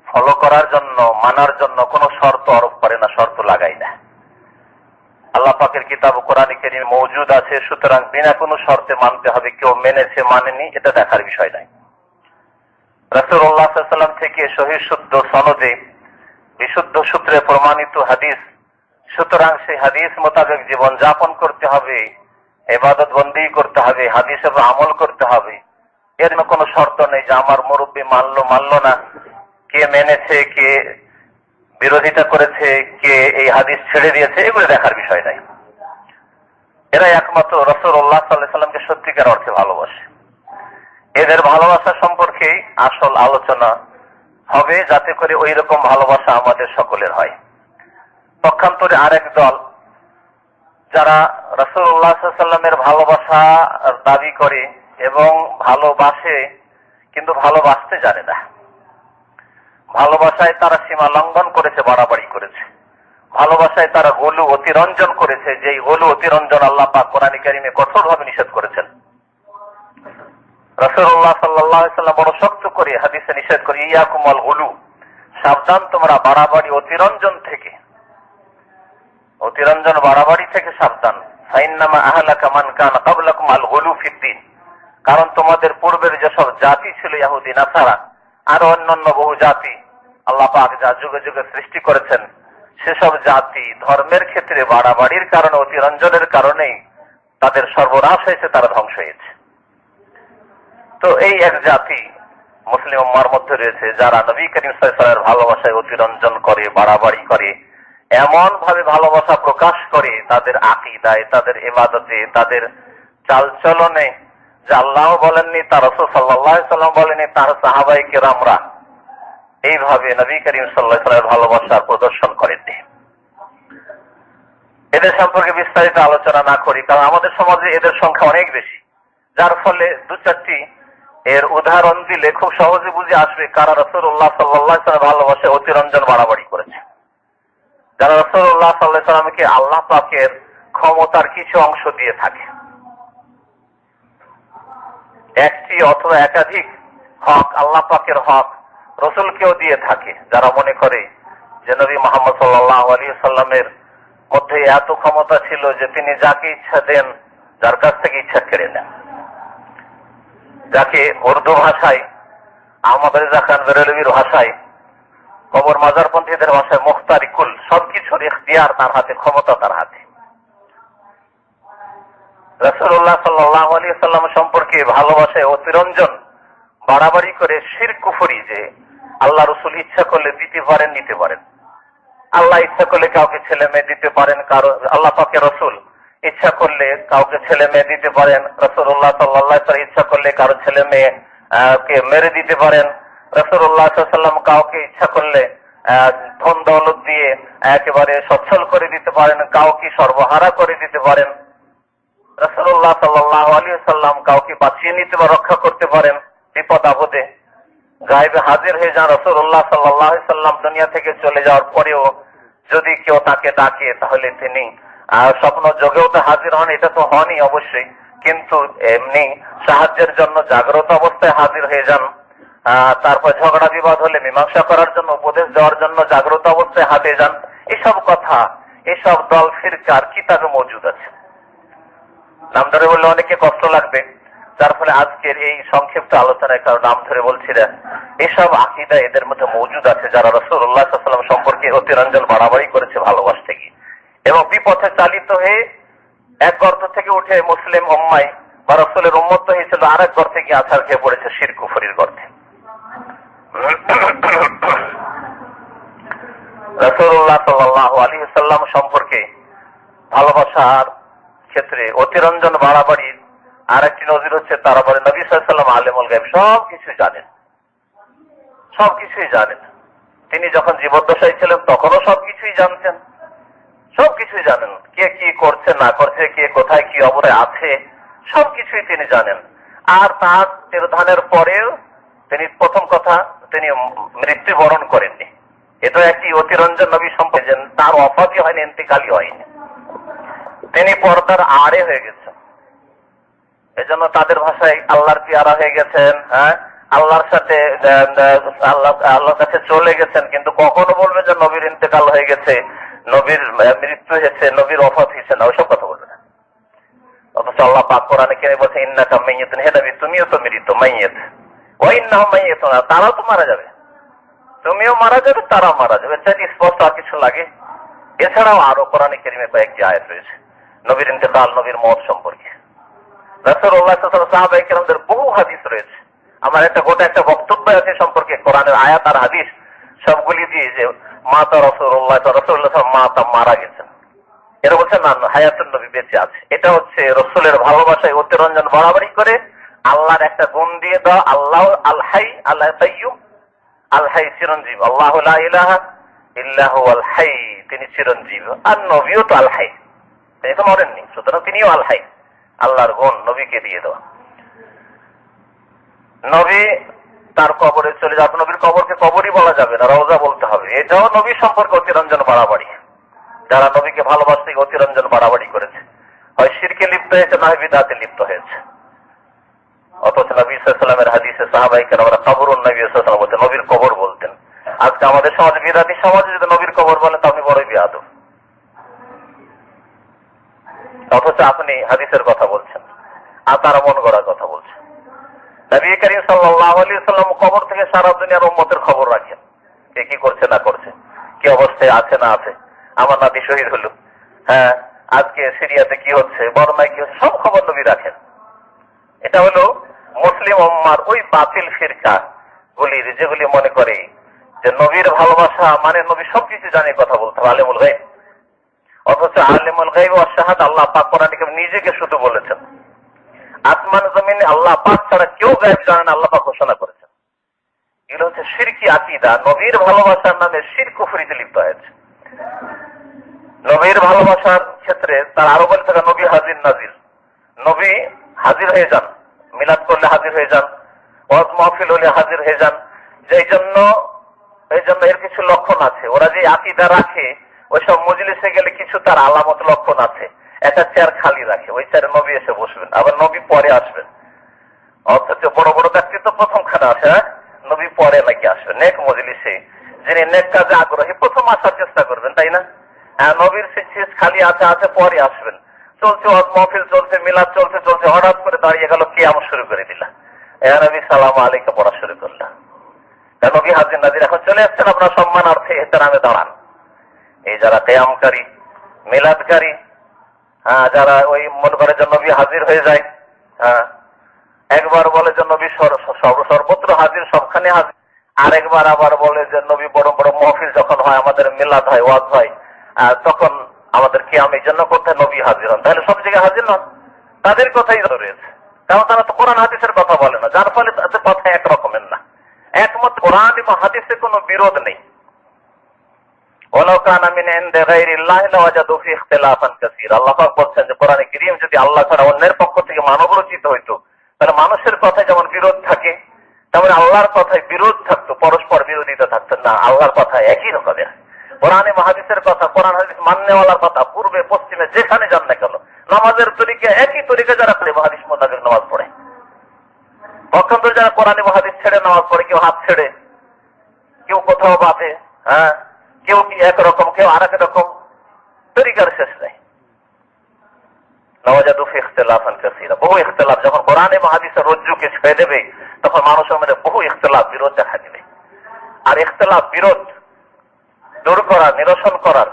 ফলো করার জন্য, মানার জন্য কোনো শর্ত আরোপ করে না, শর্ত লাগাই না। আল্লাহ পাকের কিতাব কোরআন কেরিম মৌজুদ আছে, সুতরাং বিনা কোনো শর্তে মানতে হবে, কেউ মেনেছে, মানেনি, এটা দেখার বিষয় নাই। রসুল্লাহাম থেকে শহীদ শুদ্ধ সনদে বিশুদ্ধ সূত্রে প্রমাণিত হাদিস, সুতরাং সেই হাদিস মোতাবেক জীবন যাপন করতে হবে এবাদত বন্দি করতে হবে, হাদিস আমল করতে হবে। এর কোনো শর্ত নেই যে আমার মুরব্বী মানলো মানলো না, কে মেনেছে, কে বিরোধিতা করেছে, কে এই হাদিস ছেড়ে দিয়েছে, এগুলো দেখার বিষয় নাই। এরা একমাত্র রসুল্লাহ সাল্লাহ সাল্লামকে সত্যিকার অর্থে ভালোবাসে। এদের ভালোবাসা সম্পর্কে আসল আলোচনা হবে, যাতে করে ওই রকম ভালোবাসা আমাদের সকলের হয়। পক্ষান্তরে আরেক দল, যারা রসুল্লাহ সাল্লামের ভালোবাসা দাবি করে এবং ভালোবাসে, কিন্তু ভালোবাসতে জানে না। ভালোবাসায় তারা সীমা লঙ্ঘন করেছে, বাড়াবাড়ি করেছে। ভালোবাসায় তারা গোলু অতিরঞ্জন করেছে যে গোলু অতিরঞ্জন আল্লাহ পাক কোরআনী কারিমে কঠোরভাবে নিষেধ করেছেন। রসুল্লাহ সাল্লাম বড় শক্ত করে হাদিসে নিষেধ করে ইয়াকুমল গোলু, সাবধান তোমরা বাড়াবাড়ি, অতিরঞ্জন থেকে। অতিরঞ্জন বাড়াবাড়ি থেকে সাবধান। সাইন্নামা আহলাকা মান কান কাবলাকুম আল গোলু ফিদ্দিন কারণ তোমাদের পূর্বের যেসব জাতি ছিল ইয়াহুদ্দিন আসারা আরও অন্যান্য বহু জাতি আল্লাহ পাক যা যুগে যুগে সৃষ্টি করেছেন, সেসব জাতি ধর্মের ক্ষেত্রে বাড়াবাড়ির কারণে, অতিরঞ্জনের কারণেই তাদের সর্বনাশ হয়েছে, তারা ধ্বংস হয়েছে। তো এই এক জাতি মুসলিম উম্মার মধ্যে রয়েছে, যারা নবী করিম সাল্লামের ভালোবাসায় অতিরঞ্জন করে, বাড়াবাড়ি করে এমন ভাবে ভালোবাসা প্রকাশ করে, তাদের আকিদায়, তাদের ইবাদতে, তাদের চালচলনে যে আল্লাহ বলেননি, তার সাল্লাম বলেনি তার সাহাবাই কেরামরা এইভাবে নবী করিম সাল্লাহ সাল্লামের ভালোবাসার প্রদর্শন করেননি। এদের সম্পর্কে বিস্তারিত আলোচনা না করি, কারণ আমাদের সমাজে এদের সংখ্যা অনেক বেশি। যার ফলে দু চারটি এর উদাহরণ দিলে খুব সহজে বুঝে আসবে কারা রসুল্লাহ সাল্লাহ ভালোবাসে অতিরঞ্জন বাড়াবাড়ি করেছে। যারা রসুল্লাহ সাল্লাহ সাল্লামকে আল্লাহ পাকের ক্ষমতার কিছু অংশ দিয়ে থাকে। একটি অথবা একাধিক হক আল্লাহ পাকের হক রসুলকেও দিয়ে থাকে, যারা মনে করে যে নবী মোহাম্মদ সাল্লাহ আলী সাল্লামের মধ্যে এত ক্ষমতা ছিল যে তিনি যাকে ইচ্ছা দেন, যার কাছ থেকে ইচ্ছা কেড়ে নেন। যাকে উর্দু ভাষায়, আহমদ রেজা খান বেরলবির ভাষায়, কবর মাজারপন্থীদের ভাষায় মুখতারিকুল, সবকিছুর ইখতিয়ার তার হাতে, ক্ষমতা তার হাতে। রসুল্লাহ সাল্লাহ আলী সাল্লাম সম্পর্কে ভালোবাসায় অতিরঞ্জন বাড়াবাড়ি করে শির কুফরি যে আল্লাহ রসুল ইচ্ছা করলে দিতে পারেন, নিতে পারেন। আল্লাহ ইচ্ছা করলে কাউকে ছেলে মেয়ে দিতে পারেন, কারও আল্লাহ পাকে রসুল ইচ্ছা করলে কাউকে ছেলে মেয়ে দিতে পারেন। রসুল্লাহ সাল্লাহ ইচ্ছা করলে কারও ছেলে মেয়ে কে মেরে দিতে পারেন। রসুল্লাহ সাল্লাম কাউকে ইচ্ছা করলে ধন দৌলত দিয়ে একেবারে সচ্ছল করে দিতে পারেন, কাউকে সর্বহারা করে দিতে পারেন। রসুল্লাহ সাল্লাহ আলী সাল্লাম কাউকে বাঁচিয়ে নিতে বা রক্ষা করতে পারেন বিপদ আপদে। হাজির হয়ে যান রসুল্লাহ সাল্লাহ সাল্লাম দুনিয়া থেকে চলে যাওয়ার পরেও যদি কেউ তাকে ডাকে তাহলে তিনি স্বপ্ন যোগেও তো হাজির হন, এটা তো হনই অবশ্যই। কিন্তু এমনি সাহায্যের জন্য জাগ্রত অবস্থায় হাজির হয়ে যান। তারপর ঝগড়া বিবাদ হলে মীমাংসা করার জন্য, উপদেশ দেওয়ার জন্য জাগ্রত অবস্থায় হাতে যান। এসব কথা, এসব দল ফিরকার কিতাবে মজুদ আছে। নাম ধরে বললে অনেকে কষ্ট লাগবে। যার ফলে আজকের এই সংক্ষিপ্ত আলোচনায় কারও নাম ধরে বলছি না। এসব আকিদা এদের মধ্যে মজুদ আছে যারা রসুল্লাহাম সম্পর্কে অতিরঞ্জন বাড়াবাড়ি করেছে ভালোবাসতে গিয়ে এবং বিপথে চালিত হয়ে এক গর্ত থেকে উঠে মুসলিম অম্মাই বা রসুলের উন্মত্ত হয়েছিল আর এক গর্তে গিয়ে আছাড় খেয়ে পড়েছে শির কুফরির গর্তে। রসুল্লাহ সাল্লাহ আলী সাল্লাম সম্পর্কে ভালোবাসার ক্ষেত্রে অতিরঞ্জন বাড়াবাড়ির আর একটি নজির হচ্ছে তারা বলে নবী সাল্লাম আলেমুল গাইব সব কিছু জানেন। সব কিছুই জানেন। তিনি যখন জীবদ্দশায় ছিলেন, তখনও সব কিছুই জানতেন। সব কিছুই জানেন। কে কি করছে, না করছে, কে কোথায়, কি অবরে আছে সব কিছুই তিনি জানেন। আর তার তিরোধানের পরেও তিনি, প্রথম কথা, তিনি মৃত্যুবরণ করেননি। এটা একটি অতিরঞ্জন নবী সম্পর্কে তার অফাতই হয়নি, ইন্তিকালই হয়নি। তিনি পর্দার আড়ে হয়ে গেছেন। এজন্য তাদের ভাষায় আল্লাহর পিয়ারা হয়ে গেছেন হ্যাঁ? আল্লাহর সাথে আল্লাহ, আল্লাহর কাছে চলে গেছেন, কিন্তু কখনো বলবে যে নবীর ইন্তেকাল হয়ে গেছে, নবীর মৃত্যু হয়েছে, নবীর অফাত হয়েছে না ওইসব কথা বলবে না। অথচ আল্লাহ পাক কোরআনে কেন বলছে, ইন্নাকা মাইয়াত হে নবী, তুমিও তো মৃত মাইয়াত। ওই না মাইয়াত, না, তারাও তো মারা যাবে। তুমিও মারা যাবে, তারাও মারা যাবে। স্পষ্ট আর কিছু লাগে? এছাড়াও আরও কোরআনে কেরিমে কয়েকটি আয়াত রয়েছে। নবীর ইন্তেকাল, নবীর মত সম্পর্কে। রাসুল্লাহামদের বহু হাদিস রয়েছে। আমার একটা, গোটা একটা বক্তব্য আছে সম্পর্কে, কোরআনের আয়াত আর হাদিস, সবগুলি দিয়ে যে মাতা রসুল্লাহ রসুল্লাহ মাতা মারা গেছেন। এরা বলছে না হায়াতুল নবী বেঁচে আছে। এটা হচ্ছে রসুলের ভালোবাসায় অতিরঞ্জন বাড়াবাড়ি করে আল্লাহর একটা গুণ দিয়ে দেওয়া, আল্লাহ আল্হাই আল্লাহ তাইয়ুম আল্হাই চিরঞ্জীব। আল্লাহ ইল্লাহ আল হাই, তিনি চিরঞ্জীব। আর নবীও তো আল হাই। তিনি মরেননি সুতরাং তিনিও আল হাই আল্লাহর গুণ নবীকে দিয়ে দেওয়া। নবী তার কবরে চলে যাবে নবীর কবরকে কবরই বলা যাবে না, রওজা বলতে হবে। এটাও নবী সম্পর্কে অতিরঞ্জন বাড়াবাড়ি। যারা নবীকে ভালোবাসতে অতিরঞ্জন বাড়াবাড়ি করেছে। হয় শিরকে লিপ্ত হয়েছে, না হয় বিদাতে লিপ্ত হয়েছে। অথচ নবী সাল্লামের হাদিসে সাহাবাই কেন আমরা কবর নবী বলতেন, নবীর কবর বলতেন। আজকে আমাদের সমাজ বিদাতি সমাজে যদি নবীর কবর বলেন তো আপনি বড়ই বিয়াদ অথচ আপনি হাদিসের কথা বলছেন। আর তারা মন গড়ার কথা বলছেন। নবী করিম সাল্লাহ আলী সাল্লাম কবর থেকে সারা দুনিয়ার উম্মতের খবর রাখেন। কে কি করছে, না করছে? কি অবস্থায় আছে, না আছে? আমার নাতি শহীদ হলো। হ্যাঁ আজকে সিরিয়াতে কি হচ্ছে বর্মায় কি হচ্ছে, সব খবর নবী রাখেন। এটা হলো মুসলিম উম্মার ওই বাতিল ফিরকা গুলির, যেগুলি মনে করে যে নবীর ভালোবাসা মানে নবী সবকিছু জানে কথা বলতে হবে। আলেমুল গাইব অথচ আলেমুল গাইব অসাহাদ আল্লাহ পাক কোরআনকে নিজেকে শুধু বলেছেন। আসমান জমিনে আল্লাহ পাক ছাড়া কেউ গায়েব জানে না, আল্লাহ পাক ঘোষণা করেছেন। এগুলো হচ্ছে সিরকি আকিদা। নবীর ভালোবাসার নামে শির কুফরিতে লিপ্ত হয়েছে। নবীর ভালোবাসার ক্ষেত্রে তার আরও বলে থাকা, নবী হাজির নাজির নবী হাজির হয়ে যান, মিলাদ করলে হাজির হয়ে যান, ওয়াজ মাহফিল হলে হাজির হয়ে যান। যে জন্য এই জন্য এর কিছু লক্ষণ আছে। ওরা যে আকিদা রাখে ওইসব মজলিসে গেলে কিছু তার আলামত লক্ষণ আছে। একটা চেয়ার খালি রাখে, ওই চেয়ারে নবী এসে বসবেন, আবার নবী পরে আসবেন। অথচ বড় বড় ব্যক্তি তো প্রথম খানে আসে হ্যাঁ? নবী পরে নাকি আসবেন নেক মজলিসে। যিনি নেক কাজে আগ্রহী, প্রথম আসার চেষ্টা করবেন, তাই না? হ্যাঁ নবীর সিট খালি আছে আছে, পরে আসবেন। চলছে মহফিল চলছে, মিলাদ চলছে চলছে, হঠাৎ করে দাঁড়িয়ে গেল কে আমার শুরু করে দিলা। এ নবী সালাম আলীকে পড়া শুরু করলাম। নবী হাজির নাজির এখন চলে আসছেন, আপনার সম্মানার্থে এহতেরামে দাঁড়ান। এই যারা কেয়ামকারী মিলাদকারী হ্যাঁ যারা ওই মনে করে যে নবী হাজির হয়ে যায় হ্যাঁ একবার বলে যে নবী সর- সর- সর্বত্র হাজির, সবখানে হাজির, আরেকবার আবার বলে যে নবী বড় বড় মহফিল যখন হয়, আমাদের মিলাদ হয়, ওয়াজ হয় তখন আমাদের কিয়াম এই জন্য করতে নবী হাজির হন। তাহলে সব জায়গায় হাজির নন। তাদের কথাই রয়েছে। কারণ তারা তো কোরআন, হাদিসের কথা বলে না। যার ফলে তাদের কথা একরকমের না। একমত কোরআন এবং হাদিসে কোনো বিরোধ নেই। যে, কোরআনে কিরিম যদি আল্লাহ ছাড়া অন্যের পক্ষ থেকে মানব রচিত হইতো, তাহলে মানুষের কথায় যেমন বিরোধ থাকে, তেমন আল্লাহর কথায় বিরোধ থাকতো, পরস্পর বিরোধিতা থাকতো না, আল্লাহর কথা একই রকমের। কোরআনে মহাদিসের কথা, কোরআন হাদিস মান্যওয়ালার কথা, পূর্বে, পশ্চিমে, যেখানে যান না কেন, নামাজের তরিকা একই তরিকা যারা করে মহাদিস মোতাবেক নামাজ পড়ে। পক্ষান্তর যারা কোরআনে মহাদিস ছেড়ে নামাজ পড়ে, কেউ হাত ছেড়ে, কেউ কোথাও বাঁধে হ্যাঁ কেউ কি একরকম কেউ আর রকম, তরিকার শেষ নেই। বহু যখন কোরআনে মহাদিসের রজ্জুকে দেবে, তখন মানুষের মধ্যে বহু বিরোধ দেখা আর বিরোধ দূর করার নিরসন করার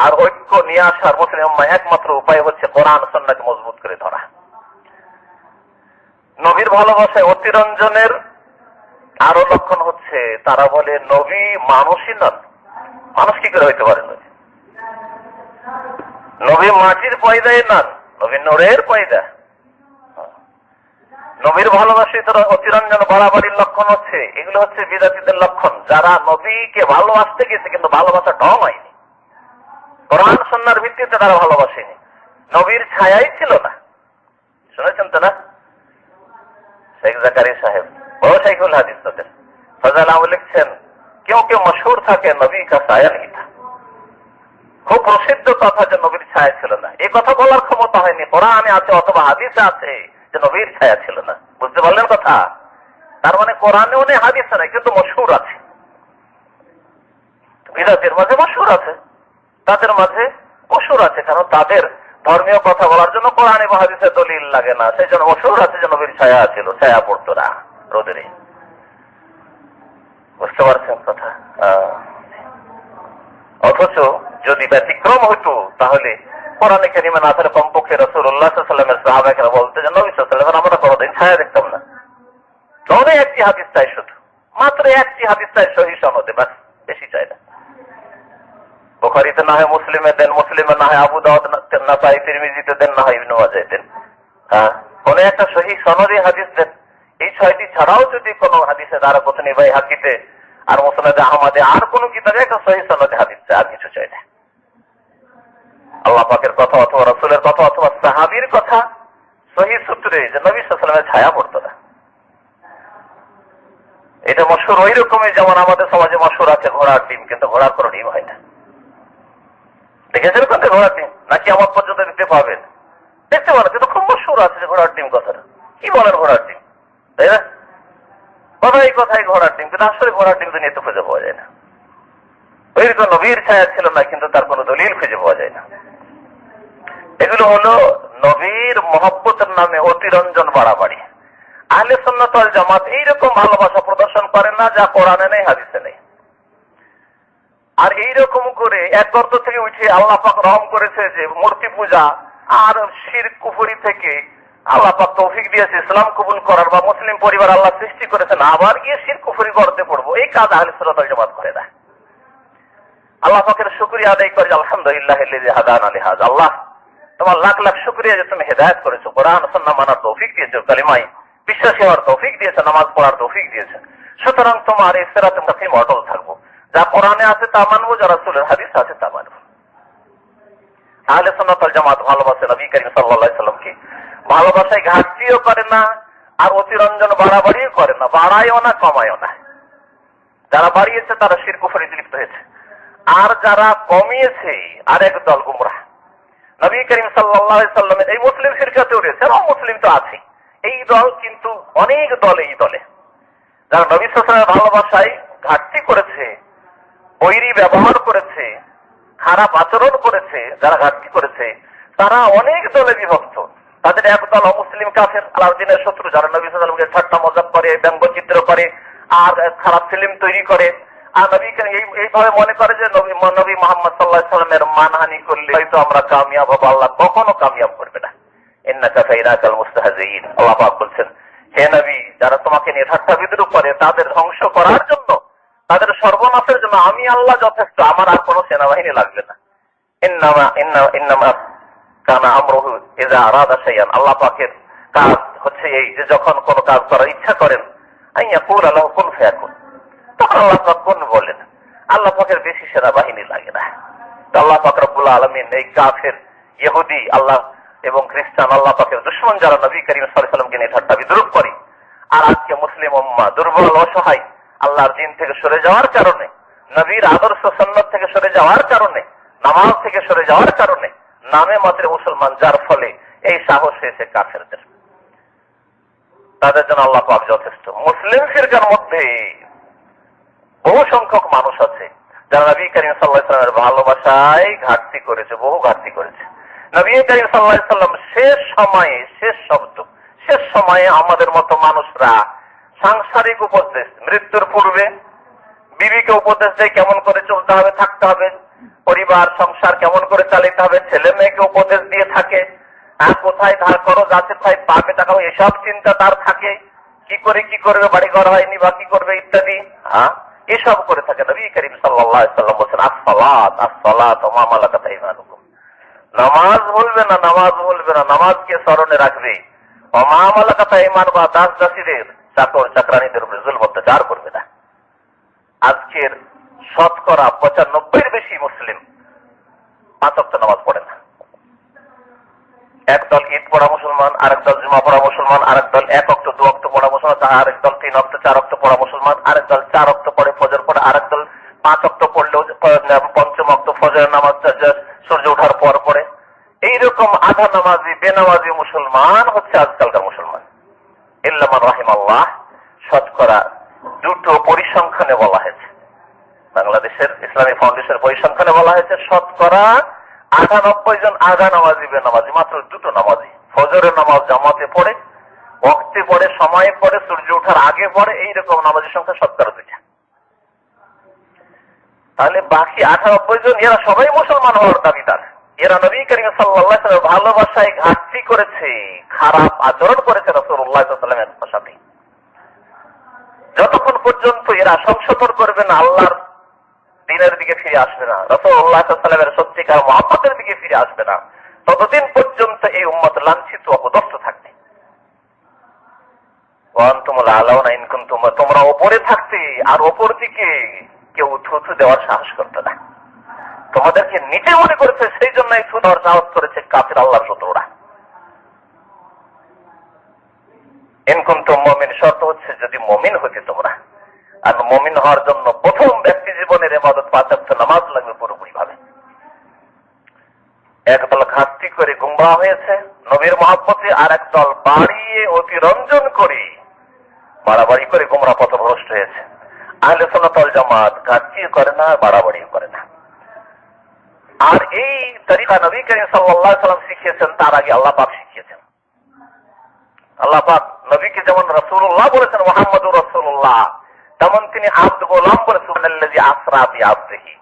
আর ঐক্য নিয়ে আসার মুসলিম একমাত্র উপায় হচ্ছে কোরআন সন্ন্যাকে মজবুত করে ধরা। নবীর ভালোবাসায় অতিরঞ্জনের আরও লক্ষণ হচ্ছে, তারা বলে, নবী মানুষই নন। মানুষ কি করে হইতে পারে? নবী মাটির পয়দায় নন, নবী নোরের পয়দা নবীর ভালোবাসি তারা অতিরঞ্জন, বাড়াবাড়ির লক্ষণ হচ্ছে, এগুলো হচ্ছে বিদাতিদের লক্ষণ। যারা নবীকে ভালোবাসতে গেছে, কিন্তু ভালোবাসা ঢং হয়নি। কোরআন সন্ন্যার ভিত্তিতে তারা ভালোবাসেনি। নবীর ছায়াই ছিল না। শুনেছেন তো না? শেখ জাকারি সাহেব, বড় শাইখুল হাদিস তাদের। ফজাল লিখছেন কেউ কেউ মশহুর থাকে নবী কা ছায়া নেই থা খুব প্রসিদ্ধ কথা যে নবীর ছায়া ছিল না। এই কথা বলার ক্ষমতা হয়নি। কোরআনে আছে অথবা হাদিসে আছে যে নবীর ছায়া ছিল না। বুঝতে পারলেন কথা? তার মানে কোরআনেও নেই কিন্তু মশহুর আছে। মাঝে মশহুর আছে। তাদের মাঝে মশহুর আছে, কারণ তাদের ধর্মীয় কথা বলার জন্য কোরআনে মহাদিসে দলিল লাগে না। সেই জন্য মশহুর আছে যে নবীর ছায়া ছিল, ছায়া পড়তো না রোদেরে বুঝতে পারছেন কথা। অথচ যদি ব্যতিক্রম হতো তাহলে কোরআনে কেরিমে না থাকলে কমপক্ষে রসুল্লাহ সাল্লামের বলতে যে, নবী সাল্লামের আমরা কোনোদিন ছায়া দেখতাম না। তবে একটি হাদিস চাই শুধু। মাত্র একটি হাদিস চাই সহি সনদে, বাস, বেশি চাই না। বোখারিতে না হয় মুসলিমে দেন, মুসলিমে না হয় আবু দাওয়াত না পাই তিরমিজিতে দেন, না হয় ইবনু মাজায় দেন। হ্যাঁ কোন একটা সহি সনদে হাদিস দেন। এই ছয়টি ছাড়াও যদি কোনো হাদিসে দ্বারা কোথাও ভাই হাকিতে আর মোসনাদে আহমদে আর কোন কিতাবে একটা সহি সনদে হাদিস আর কিছু চাই না। আল্লাহ পাকের কথা অথবা রসুলের কথা অথবা সাহাবির কথা সহি সূত্রে যে নবী সালামের ছায়া পড়তো না। এটা মশুর ওই রকমই যেমন আমাদের সমাজে মশুর আছে, ঘোড়ার ডিম, কিন্তু ঘোড়ার কোনো ডিম হয় না। দেখেছেন কোনটা ঘোড়ার ডিম? নাকি আমার পর্যন্ত দিতে পাবেন? দেখতে পারেন কিন্তু খুব মশুর আছে যে ঘোড়ার ডিম কথাটা। কি বলেন ঘোড়ার ডিম? তাই না? কথাই কথাই ঘোড়ার ডিম, কিন্তু আসলে ঘোড়ার ডিম দুনিয়াতে খুঁজে পাওয়া যায় না। ওই রকম নবীর ছায়া ছিল না, কিন্তু তার কোনো দলিল খুঁজে পাওয়া যায় না। এগুলো হলো নবীর মহব্বতের নামে অতিরঞ্জন বাড়াবাড়ি। আহলে সন্ন্যতল জামাত এইরকম ভালোবাসা প্রদর্শন করে না, যা কোরআনে নেই, হাদিসে নেই। আর এইরকম করে এক গর্ত থেকে উঠে আল্লাহ পাক রহম করেছে যে, মূর্তি পূজা আর শির কুফুরি থেকে আল্লাহ পাক তৌফিক দিয়েছে, ইসলাম কবুল করার বা মুসলিম পরিবার আল্লাহ সৃষ্টি করেছেন, আবার গিয়ে শির কুফুরি গড়তে পড়ব। এই কাজ আহলে সন্ন্যতল জামাত করে না আল্লাহ পাকের শুক্রিয়া আদায় করে, আলহামদুলিল্লাহ হাদান আলী হাজ আল্লাহ, তোমার লাখ লাখ শুক্রিয়া যে তুমি হেদায়ত করেছ। কোরআন সন্না মানার তৌফিক দিয়েছ কালিমাই বিশ্বাস হওয়ার তৌফিক দিয়েছে, নামাজ পড়ার তৌফিক দিয়েছে। সুতরাং তোমার এই সেরাতে মুসলিম অটল থাকব। যা কোরআনে আছে তা মানবো, যা রাসুলের হাদিস আছে তা মানবো। আহলে সন্ন্যতল জামাত ভালোবাসে নবী করিম সাল্লাহ সাল্লামকে ভালোবাসায় ঘাটতিও করে না, আর অতিরঞ্জন বাড়াবাড়িও করে না, বাড়ায়ও না, কমায়ও না। যারা বাড়িয়েছে, তারা শিরকুফরিতে লিপ্ত হয়েছে। আর যারা কমিয়েছে আরেক দল গুমরাহ নবী করিম সাল্লামের এই মুসলিম ফিরকাতেও রয়েছে আর মুসলিম তো আছে এই দল কিন্তু অনেক দল, এই দলে। যারা নবী সালামের ভালোবাসায় ঘাটতি করেছে, বৈরি ব্যবহার করেছে, খারাপ আচরণ করেছে, যারা ঘাটতি করেছে, তারা অনেক দলে বিভক্ত। তাদের এক দল অমুসলিম কাফের, আলাউদ্দিনের শত্রু যারা নবী সাল্লামকে ঠাট্টা, মজাক করে, ব্যঙ্গচিত্র করে, আর খারাপ ফিল্ম তৈরি করে। আর নবী এইভাবে মনে করে যে নবী নবী মোহাম্মদ সাল্লাহ সাল্লামের মানহানি করলে হয়তো আমরা কামিয়াব হব। আল্লাহ কখনো কামিয়াব করবে না। আল্লাহ বলছেন, হে নবী, যারা তোমাকে নিয়ে ঠাট্টা বিদ্রুপ করে, তাদের ধ্বংস করার জন্য, তাদের সর্বনাশের জন্য আমি আল্লাহ যথেষ্ট। আমার আর কোনো সেনাবাহিনী লাগবে না। ইন্নামা ইন্নামা কানা আমরহু এজা আরাদা সাইয়ান আল্লাহ পাকের কাজ হচ্ছে এই যে যখন কোন কাজ করার ইচ্ছা করেন আইয়া কুল আল্লাহ কোন ফেয়াকুন। তখন আল্লাহ পাক কোন বলেন? আল্লাহ পাকের বেশি সেনাবাহিনী লাগে না। আল্লাহ পাক রব্বুল আলমিন এই কাফের ইহুদি, আল্লাহ এবং খ্রিস্টান, আল্লাহ পাকের দুশ্মন যারা নবী করিম সাল্লামকে নিয়ে ঠাট্টা বিদ্রুপ করে, আর আজকে মুসলিম উম্মা দুর্বল, অসহায়, আল্লাহর দিন থেকে সরে যাওয়ার কারণে, নবীর আদর্শ সন্ন্যত থেকে সরে যাওয়ার কারণে, নামাজ থেকে সরে যাওয়ার কারণে নামে মাত্রে মুসলমান, যার ফলে এই সাহস হয়েছে কাফেরদের। তাদের জন্য আল্লাহ পাক যথেষ্ট। মুসলিম ফিরকার মধ্যে বহু সংখ্যক মানুষ আছে, যারা নবী করিম সাল্লাহামের ভালোবাসায় ঘাটতি করেছে, বহু ঘাটতি করেছে। নবী করিম সাল্লাহ সাল্লাম শেষ সময়ে, শেষ শব্দ, শেষ সময়ে আমাদের মতো মানুষরা সাংসারিক উপদেশ, মৃত্যুর পূর্বে বিবিকে উপদেশ দেয়, কেমন করে চলতে হবে, থাকতে হবে পরিবার, সংসার কেমন করে চালিতে হবে, ছেলে মেয়েকে উপদেশ দিয়ে থাকে, আর কোথায় ধার খরচ আছে, কোথায় পাবে টাকা এসব চিন্তা তার থাকে। কি করে, কি করবে বাড়ি ঘর হয়নি বা কি করবে, ইত্যাদি হ্যাঁ? এসব করে থাকে। নবী করিম সাল্লাম বলছেন আসলাত আসলাত মামালাকাত ইমানুকুম নামাজ ভুলবে না, নামাজ ভুলবে না, নামাজকে স্মরণে রাখবে। অমামালাকাত ইমান বা দাস দাসীদের চাকর, চাকরানিদের উপরে জুল অত্যাচার করবে না। আজকের শতকরা পঁচানব্বই বেশি মুসলিম পাঁচক্ত নামাজ পড়ে না। একদল ঈদ পড়া মুসলমান, আরেক দল জুমা পড়া মুসলমান, আরেক দল এক অক্ত, দু অক্ত পড়া মুসলমান আরেক দল তিন অক্ত, চার অক্ত পড়া মুসলমান, আরেক দল চার অক্ত পড়ে ফজর পড়ে, আরেক দল পাঁচ অক্ত পড়লেও পঞ্চম অক্ত ফজরের নামাজ সূর্য ওঠার পর পড়ে। এইরকম আধা নামাজি, বেনামাজি মুসলমান হচ্ছে আজকালকার মুসলমান। ইল্লামান রাহিম আল্লাহ শতকরা দুটো পরিসংখ্যানে বলা হয়েছে। বাংলাদেশের ইসলামী ফাউন্ডেশনের পরিসংখ্যানে বলা হয়েছে, শতকরা আটানব্বই জন আধা নামাজি, বেনামাজি, মাত্র দুটো নামাজি। ফজরের নামাজ জামাতে পড়ে বক্তে পড়ে, সময়ে পড়ে, সূর্য ওঠার আগে পড়ে, এইরকম নামাজের সংখ্যা শতকরা দুইটা। তাহলে বাকি আটানব্বই জন, এরা সবাই মুসলমান হওয়ার দাবিদার এরা নবী করিম সাল্লাহ ভালোবাসায় ঘাটতি করেছে, খারাপ আচরণ করেছে রসুল্লাহ সাল্লামের সাথে। যতক্ষণ পর্যন্ত এরা সংশোধন করবে না, আল্লাহর দিনের দিকে ফিরে আসবে না। রসুল্লাহামের সত্যিকার মহাপতের দিকে ফিরে আসবে না। ততদিন পর্যন্ত এই উম্মত লাঞ্ছিত অপদস্থ থাকবে। তোমরা ওপরে থাকতে আর ওপর দিকে কেউ থুথু দেওয়ার সাহস করতে না। তোমাদেরকে নিচে মনে করেছে, সেই জন্য এই দেওয়ার সাহস করেছে কাফির আল্লাহর শত্রুরা। এনকুন তো মমিন, শর্ত হচ্ছে যদি মমিন হইতে তোমরা আর মমিন হওয়ার জন্য প্রথম ব্যক্তি জীবনের এমাদত পাঁচাত্ত নামাজ লাগবে পুরোপুরি ভাবে একদল ঘাটতি করে গুমরা হয়েছে, নবীর মহাপতি আর একদল বাড়িয়ে অতিরঞ্জন করে বাড়াবাড়ি করে গুমরা পথভ্রষ্ট হয়েছে। আহলে সোনাতল জামাত ঘাটতি করে না, বাড়াবাড়িও করে না। আর এই তরিকা নবী করিম সাল্লাহ সাল্লাম শিখিয়েছেন, তার আগে আল্লাহ পাক শিখিয়েছেন। আল্লাহ পাক নবীকে যেমন রসুল্লাহ বলেছেন মোহাম্মদ রসুল্লাহ তেমন তিনি আব্দ গোলাম বলেছেন আসরাবি আব্দহি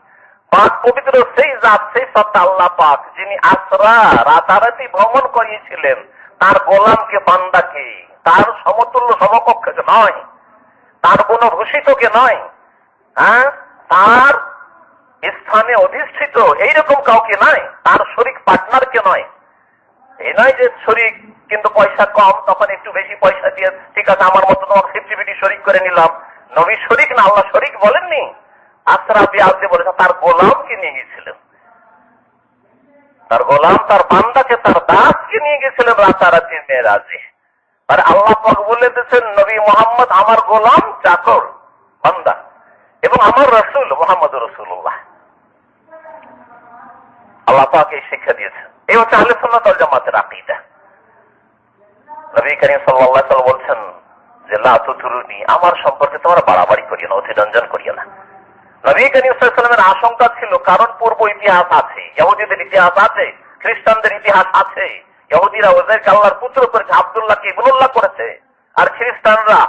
পাক পবিত্র সেই জাত, সেই সত্তা আল্লাহ পাক, যিনি আসরা, রাতারাতি ভ্রমণ করিয়েছিলেন, তার গোলামকে বান্দাকে তার সমতুল্য সমকক্ষকে নয়, তার কোন ভূষিতকে নয় হ্যাঁ? তার স্থানে অধিষ্ঠিত এইরকম কাউকে নয়, তার শরিক পার্টনারকে নয়। এই নয় যে শরিক, কিন্তু পয়সা কম, তখন একটু বেশি পয়সা দিয়ে, ঠিক আছে, আমার মতো তোমাকে ফিফটি ফিফটি শরিক করে নিলাম। নবী শরিক না আল্লাহ শরিক বলেননি? আশরাফি আজকে বলেছে, তার গোলামকে নিয়ে গিয়েছিলেন তার গোলাম, তার বান্দাকে, তার দাসকে নিয়ে গেছিলেন রাতারাতি মেয়েরাজে। আর আল্লাহ বলে দিয়েছেন, নবী মোহাম্মদ আমার গোলাম চাকর বান্দা, এবং আমার রসুল মোহাম্মদ রসুল্লাহ আল্লাহ পাক এই শিক্ষা দিয়েছেন। এই হচ্ছে সুন্নাত ওয়াল জামাতের আকীদা। নবী করিম সাল্লাল্লাহু বলছেন যে, লা তুতুরুনি আমার সম্পর্কে তোমরা বাড়াবাড়ি করিও না, অতিরঞ্জন করিও না। নবী করিম সাল্লামের আশঙ্কা ছিল, কারণ পূর্ব ইতিহাস আছে, ইহুদিদের ইতিহাস আছে, খ্রিস্টানদের ইতিহাস আছে, ইহুদিরা ওদের আল্লাহর পুত্র করেছে, আবদুল্লাহকে ইবনুল্লাহ করেছে, আর খ্রিস্টানরা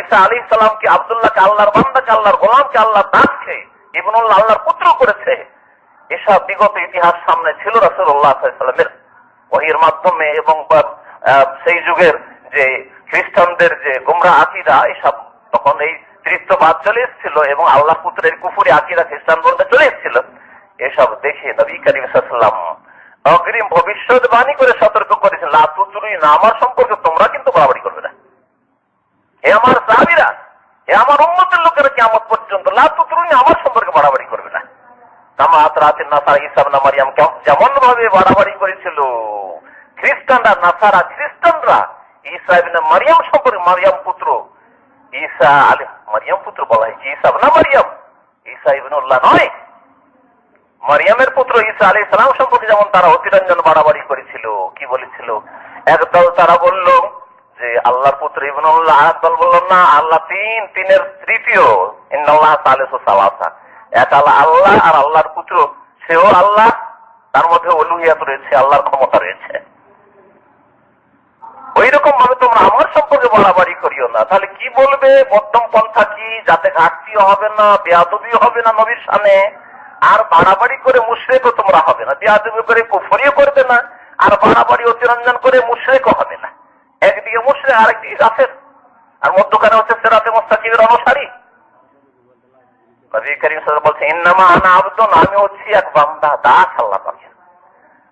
ঈসা আলী সালামকে আবদুল্লাহকে আল্লাহর বান্দাকে, আল্লাহর গোলামকে, আল্লাহর দাসকে ইবনুল্লাহ আল্লাহর পুত্র করেছে। এসব বিগত ইতিহাস সামনে ছিল রসুল্লাহ সাল্লামের ওহির মাধ্যমে এবং সেই যুগের যে খ্রিস্টানদের যে গুমরা আকিরা এসব তখন এই তৃতীয়বাদ চলে এসেছিল এবং আল্লাহ পুত্রের কুফুরি আকিরা খ্রিস্টান বলতে চলে এসেছিল। এসব দেখে নবী করিম সাল্লাম অগ্রিম ভবিষ্যৎবাণী করে সতর্ক করেছেন লাতুতুরি না, আমার সম্পর্কে তোমরা কিন্তু বাড়াবাড়ি করবে না। হে আমার সাহাবিরা, হে আমার উন্মতের লোকেরা কেমন পর্যন্ত লাতুতুরি আমার সম্পর্কে বাড়াবাড়ি করবে না। কামাত রাতের নাসার হিসাব না মারিয়াম যেমন ভাবে বাড়াবাড়ি করেছিল, খ্রিস্টানরা, নাসারা খ্রিস্টানরা মারিয়াম সম্পর্কে মারিয়াম পুত্র মারিয়াম পুত্র বলা হয়েছে না মারিয়াম নয় মারিয়ামের পুত্র আলী সালাম সম্পর্কে যেমন তারা অতিরঞ্জন বাড়াবাড়ি করেছিল, কি বলেছিল? একদল তারা বলল যে, আল্লাহর পুত্র ইবনুল্লাহ একদল বলল, না, আল্লাহ তিন, তিনের তৃতীয়। ইন্নাল্লাহ তালেসু সালাসা এক আল্লাহ আল্লাহ আর আল্লাহর পুত্র। সেও আল্লাহ, তার মধ্যে অলুহিয়াত রয়েছে, আল্লাহর ক্ষমতা রয়েছে। ওই রকম ভাবে তোমরা আমার সম্পর্কে বাড়াবাড়ি করিও না। তাহলে কি বলবে? মধ্যম পন্থা কি? যাতে ঘাটতিও হবে না, বেয়াদবিও হবে না নবীর সামনে? আর বাড়াবাড়ি করে মুশ্রেকও তোমরা হবে না। বেয়াদবি করে কুফরিও করবে না, আর বাড়াবাড়ি অতিরঞ্জন করে মুশ্রেকও হবে না। একদিকে মুশ্রেক, আরেকদিকে গাছের আর মধ্যখানে হচ্ছে সেরাতে মোস্তাকিবের অনুসারী। আনা আমি হচ্ছি এক বান্দা, দাস আল্লাহ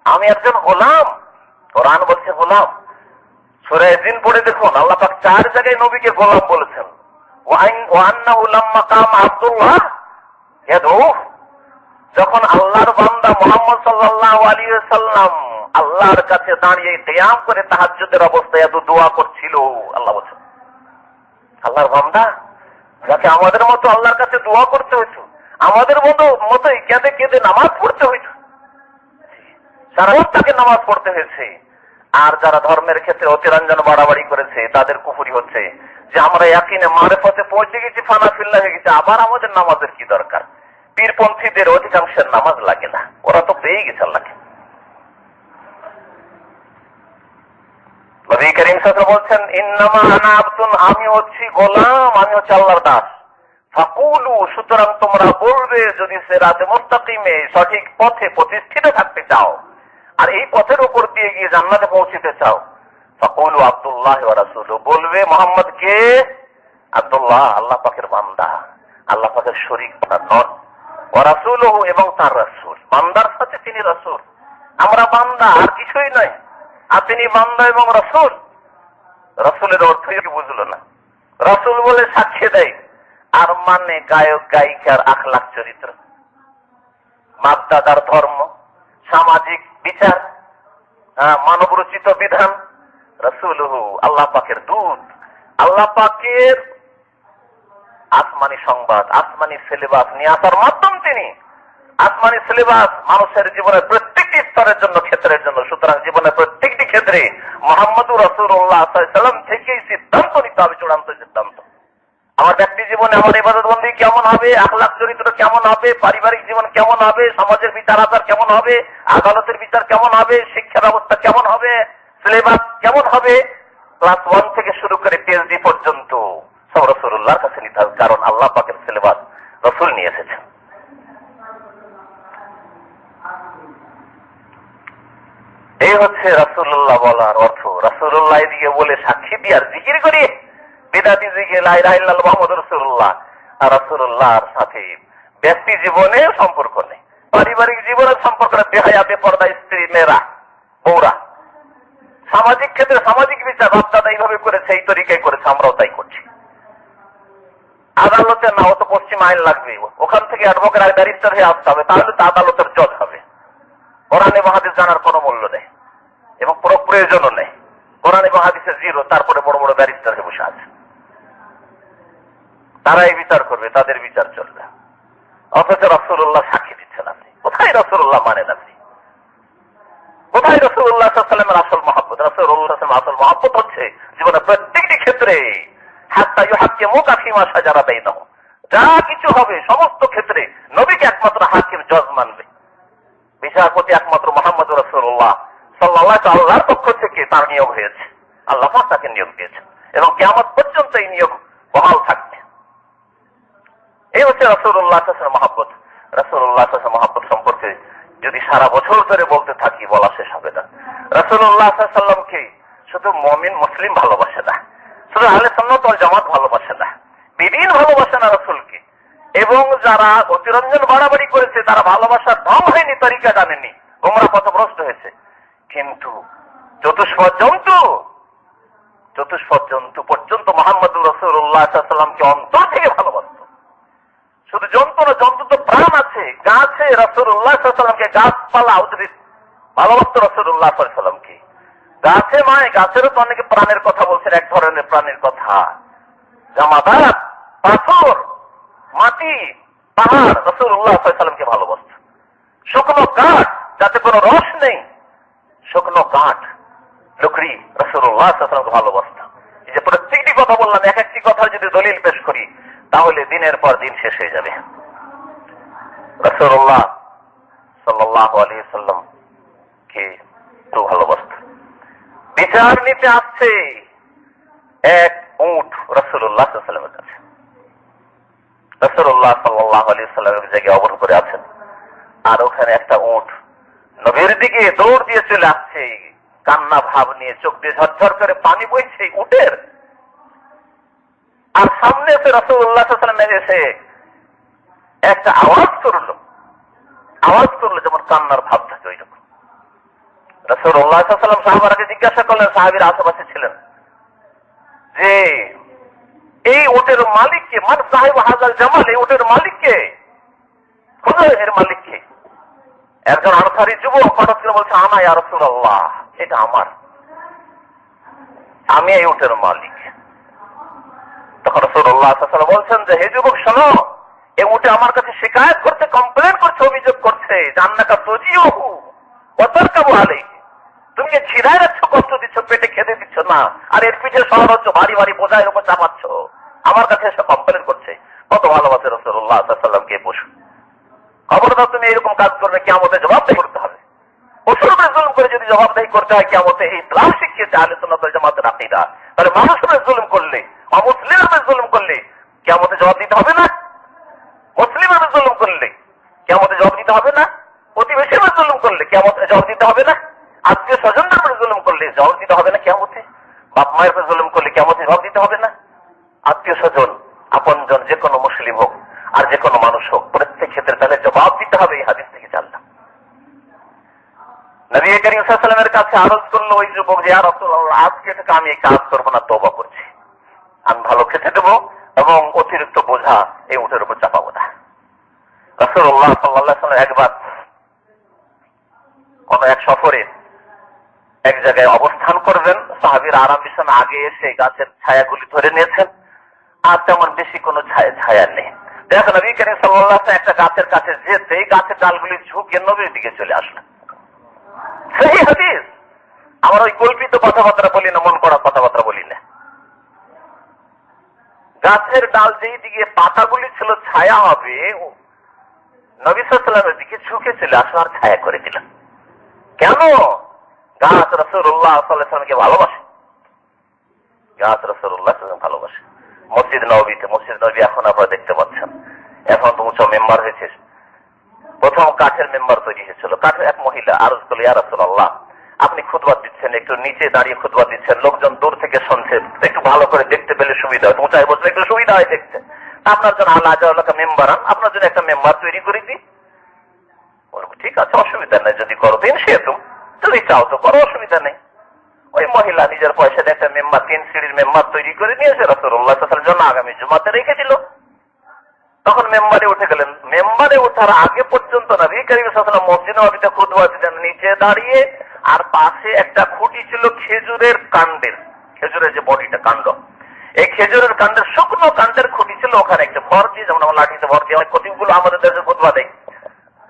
আমি একজন গোলাম। কোরআন বলছে গোলাম। সুরে দিন পড়ে দেখুন, আল্লাহ পাক চার জায়গায় নবীকে গোলাম বলেছেন। আব্দুল্লাহ। যখন আল্লাহর বান্দা মোহাম্মদ সাল্লাহ আলী সাল্লাম আল্লাহর কাছে দাঁড়িয়ে তেয়াম করে তাহাজ্যদের অবস্থায় এত দোয়া করছিল, আল্লাহ বলছেন, আল্লাহর বান্দা, যাকে আমাদের মতো আল্লাহর কাছে দোয়া করতে হইতো, আমাদের মতো, মতোই কেঁদে কেঁদে নামাজ পড়তে হইতো। সারা তাকে নামাজ পড়তে হয়েছে। আর যারা ধর্মের ক্ষেত্রে অতিরঞ্জন বাড়াবাড়ি করেছে, তাদের কুপুরি হচ্ছে যে আমরা একিনে মারে পথে পৌঁছে গেছি ফানা ফিল্লা হয়ে গেছে, আবার আমাদের নামাজের কি দরকার? পীরপন্থীদের অধিকাংশের নামাজ লাগে না, ওরা তো পেয়ে গেছে আল্লাহকে। নবী করিম বলছেন, ইন্নামা আনা আব্দুন, আমি হচ্ছি গোলাম, আমি হচ্ছে আল্লাহর দাস। ফাকুলু, সুতরাং তোমরা বলবে, যদি সে রাতে মোস্তাকিমে সঠিক পথে প্রতিষ্ঠিত থাকতে চাও আর এই পথের উপর দিয়ে গিয়ে জান্নাতে পৌঁছতে চাও। ফাকুলু আব্দুল্লাহ রাসুল। বলবে, মোহাম্মদ কে? আব্দুল্লাহ, আল্লাহ পাকের বান্দা। আল্লাহ পাকের শরিক ও রাসুল এবং তার রাসুল। বান্দার সাথে তিনি রাসুল। আমরা বান্দা, আর কিছুই নয় আর তিনি বান্দা এবং রসুল। রসুলের অর্থ কি বুঝলো না? রসুল বলে সাক্ষী দেয়, আর মানে গায়ক, গায়িকার আখলাখ চরিত্র। বাপদাদার ধর্ম, সামাজিক বিচার মানব রচিত বিধান রসুল আল্লাহ পাকের দুধ আল্লাহ পাকের আসমানি সংবাদ, আসমানি সিলেবাস নিয়ে আসার মাধ্যম তিনি। আসমানি সিলেবাস মানুষের জীবনের প্রত্যেকটি স্তরের জন্য, ক্ষেত্রের জন্য। সুতরাং জীবনের প্রত্যেকটি ক্ষেত্রে মোহাম্মদ রসুল্লাহ থেকেই সিদ্ধান্ত নিতে হবে, চূড়ান্ত সিদ্ধান্ত। আমার ব্যক্তি জীবনে আমার ইবাদত বন্দী কেমন হবে? আখলাখ চরিত্র কেমন হবে? পারিবারিক জীবন কেমন হবে? সমাজের বিচার আচার কেমন হবে? আদালতের বিচার কেমন হবে? শিক্ষা ব্যবস্থা কেমন হবে? সিলেবাস কেমন হবে? ক্লাস ওয়ান থেকে শুরু করে পিএইচডি পর্যন্ত সব রসুল্লাহর কাছে নিতে হবে, কারণ আল্লাহ পাকের সিলেবাস রসুল নিয়ে এসেছেন। এই হচ্ছে রাসুল্লাহ বলার অর্থ। রাসুল্লাহ এদিকে বলে সাক্ষী দিয়ে আর জিকির করি বেদাতি জিকে মোহাম্মদ রসুল্লাহ আর রাসুল্লাহর সাথে ব্যক্তি জীবনে সম্পর্ক নেই। পারিবারিক জীবনের সম্পর্ক বেপর্দা, স্ত্রী, মেয়েরা বৌরা সামাজিক ক্ষেত্রে সামাজিক বিচার বাপদাদা এইভাবে করেছে এই তরিকায় করেছে, আমরাও তাই করছি। আদালতে না অত পশ্চিম আইন লাগবে। ওখান থেকে অ্যাডভোকেট ব্যারিস্টার হয়ে আসতে হবে। তাহলে তো আদালতের জজ হবে। কোরআনে মহাদিস জানার কোনো মূল্য নেই। এবং পুরো প্রয়োজনও নেই। কোরআনে মহাদিসের জিরো, তারপরে বড় বড় ব্যারিস্টার তারাই বিচার করবে, তাদের বিচার চলবে। অথচ রসুল্লাহ সাক্ষী দিচ্ছেন আপনি। কোথায় রসুল্লাহ মানেন আপনি? কোথায় রসুল্লাহ আসল মহাব্বত? রসুল্লাহ আসল মহাব্বত হচ্ছে জীবনের প্রত্যেকটি ক্ষেত্রে সাজারা দেয় না যা কিছু হবে সমস্ত ক্ষেত্রে নবীকে একমাত্র হাকিম জজ মানবে। বিচারপতি একমাত্র মোহাম্মদ রসুল্লাহ সাল্লাহ আল্লাহর পক্ষ থেকে তার নিয়োগ হয়েছে। আল্লাহ তাকে নিয়োগ দিয়েছেন। এবং কেমন পর্যন্ত এই নিয়োগ বহাল থাকবে। এই হচ্ছে রসুল্লাহ মহাব্বত। রসুল্লাহ মহাব্বত সম্পর্কে যদি সারা বছর ধরে বলতে থাকি, বলা শেষ হবে না। রসুল্লাহ সাল্লামকে শুধু মমিন, মুসলিম ভালোবাসে না। শুধু আলে সন্ন্যতল জামাত ভালোবাসে না। বিদিন ভালোবাসে না রসুলকে। এবং যারা অতিরঞ্জন বাড়াবাড়ি করেছে, তারা ভালোবাসার ঢং হয়নি, তরিকা জানেনি গোমরা পথভ্রষ্ট হয়েছে। কিন্তু চতুষ্পদ জন্তু চতুষ্পদ জন্তু পর্যন্ত মোহাম্মদ রসুল্লাহামকে অন্তর থেকে ভালোবাসত শুধু জন্তু না জন্তু তো প্রাণ আছে গাছে রসুল্লাহামকে গাছপালা উদ্ভিদ ভালোবাসত রসুল্লাহ সাল্লামকে গাছে মায়, গাছেরও তো অনেকে প্রাণের কথা বলছেন, এক ধরনের প্রাণের কথা। জামাদার, পাথর, মাটি, পাহাড় রসুল্লাহ সাল্লামকে ভালোবাসত। শুকনো কাঠ, যাতে কোনো রস নেই, শুকনো কাঠ লুকরি রসুল্লাহ সাল্লামকে ভালোবাসত। এই যে প্রত্যেকটি কথা বললাম, এক একটি কথা যদি দলিল পেশ করি তাহলে দিনের পর দিন শেষ হয়ে যাবে। রসুল্লাহ সাল্লাহ আলী সাল্লাম কে তো ভালোবাসত। বিচার নিতে আসছে এক উঠ রসুল্লাহ সাল্লামের কাছে। রসুল্লাহ সাল্লাহ আলী সাল্লামের জায়গায় অবরোধ করে আছেন। আর ওখানে একটা উঠ নবীর দিকে দৌড় দিয়ে চলে আসছে। কান্না ভাব নিয়ে চোখ দিয়ে ঝরঝর করে পানি বইছে উঠের আর সামনে এসে রসুল্লাহ সাল্লাম এসে একটা আওয়াজ করল আওয়াজ করল যেমন কান্নার ভাব থাকে ওই রকম রসুল্লাহ সাল্লাম সাহাবারাকে জিজ্ঞাসা করলেন, সাহাবির আশেপাশে ছিলেন। যে, এই ওটের মালিককে মান সাহেব হাজার জামাল, এই ওটের মালিককে এর মালিককে একজন আনসারি যুবক হঠাৎ করে বলছে, আনা আর এটা আমার। আমি এই উটের মালিক। তখন রসুল্লাহ বলছেন যে, হে যুবক, শোনো এই উঠে আমার কাছে শিকায়ত করছে কমপ্লেন করছে, অভিযোগ করছে জান্নাকা তজিও তুমি যে ছিড়ায় রাখছো, কষ্ট দিচ্ছ, পেটে খেতে দিচ্ছ না, আর এর পিঠে শহর হচ্ছে ভারী ভারী বোঝায় উপর চাপাচ্ছ, আমার কাছে এসে কমপ্লেন করছে। কত ভালোবাসে রসুল্লাহ সাল্লামকে পশু খবরদার, তুমি এরকম কাজ করবে কেমতে জবাবদাহি করতে হবে। আত্মীয় স্বজনদের জুলুম করলে জবাব দিতে হবে না? কেমতে বাপ মায়ের জুলুম করলে কেমতে জবাব দিতে হবে না? আত্মীয় স্বজন আপনজন যে কোনো মুসলিম হোক আর যে কোনো মানুষ হোক, প্রত্যেক ক্ষেত্রে তাহলে জবাব দিতে হবে এই হাদিস থেকে জানলাম নবী করিম সাল্লামের কাছে আরজ করল ওই যুবক যে আর আজকে থেকে আমি এই কাজ করব না তবা করছি। আমি ভালো খেতে দেবো এবং অতিরিক্ত বোঝা এই উঠের উপর চাপাবো না। একবার কোন এক সফরে এক জায়গায় অবস্থান করবেন। সাহাবির আরাম বিছানা আগে এসে গাছের ছায়াগুলি ধরে নিয়েছেন। আর তেমন বেশি কোনো ছায়া ছায়া নেই। দেখেন নবী করিম সাল্লাহ একটা গাছের কাছে যেতে গাছের ডালগুলি ঝুঁকে নবীর দিকে চলে আসলেন। আমার ওই কল্পিত কথাবার্তা বলি না, মন করা কথাবার্তা বলি না। গাছের ডাল যেই দিকে পাতাগুলি ছিল ছায়া হবে নবিসামের দিকে ঝুঁকে চলে আসলে আর ছায়া করে দিলাম। কেন? গাছ রসুল্লাহ সাল্লামকে ভালোবাসে। গাছ রসুল্লাহ ভালোবাসে। মসজিদ নবীতে, মসজিদ নবী এখন আপনারা দেখতে পাচ্ছেন। এখন তো উঁচু মেম্বার হয়েছে। প্রথম কাঠের মেম্বার তৈরি হয়েছিল। কাঠের এক মহিলা আরজ করল ইয়ারসুল্লাহ আপনি খুদবাদ দিচ্ছেন, একটু নিচে দাঁড়িয়ে খুদবাদ দিচ্ছেন, লোকজন দূর থেকে শুনছে, একটু ভালো করে দেখতে পেলে সুবিধা হয় উঁচায় বসলে একটু সুবিধা হয় দেখতে। আপনার জন্য আল্লাহ আজকে মেম্বার আন, আপনার জন্য একটা মেম্বার তৈরি করে দিই। ঠিক আছে, অসুবিধা নেই, যদি করো দিন, সে তো যদি চাও তো করো, অসুবিধা নেই। ওই মহিলা নিজের পয়সা দিয়ে একটা মেম্বার, তিন সিঁড়ির মেম্বার তৈরি করে নিয়েছে রসুল্লাহ জন্য আগামী জুমাতে রেখেছিল তখন মেম্বারে উঠে গেলেন। মেম্বারে ওঠার আগে পর্যন্ত না মসজিদ নবীতে খুদবা দিলেন নিচে দাঁড়িয়ে আর পাশে একটা খুঁটি ছিল খেজুরের কাণ্ডের। খেজুরের যে বডিটা, কাণ্ড। এই খেজুরের কাণ্ডের শুকনো কাণ্ডের খুঁটি ছিল ওখানে একটা ভর দিয়ে যেমন আমার লাঠিতে ভর দিয়ে অনেক কতিগুলো আমাদের দেশের খুদবা দেয়।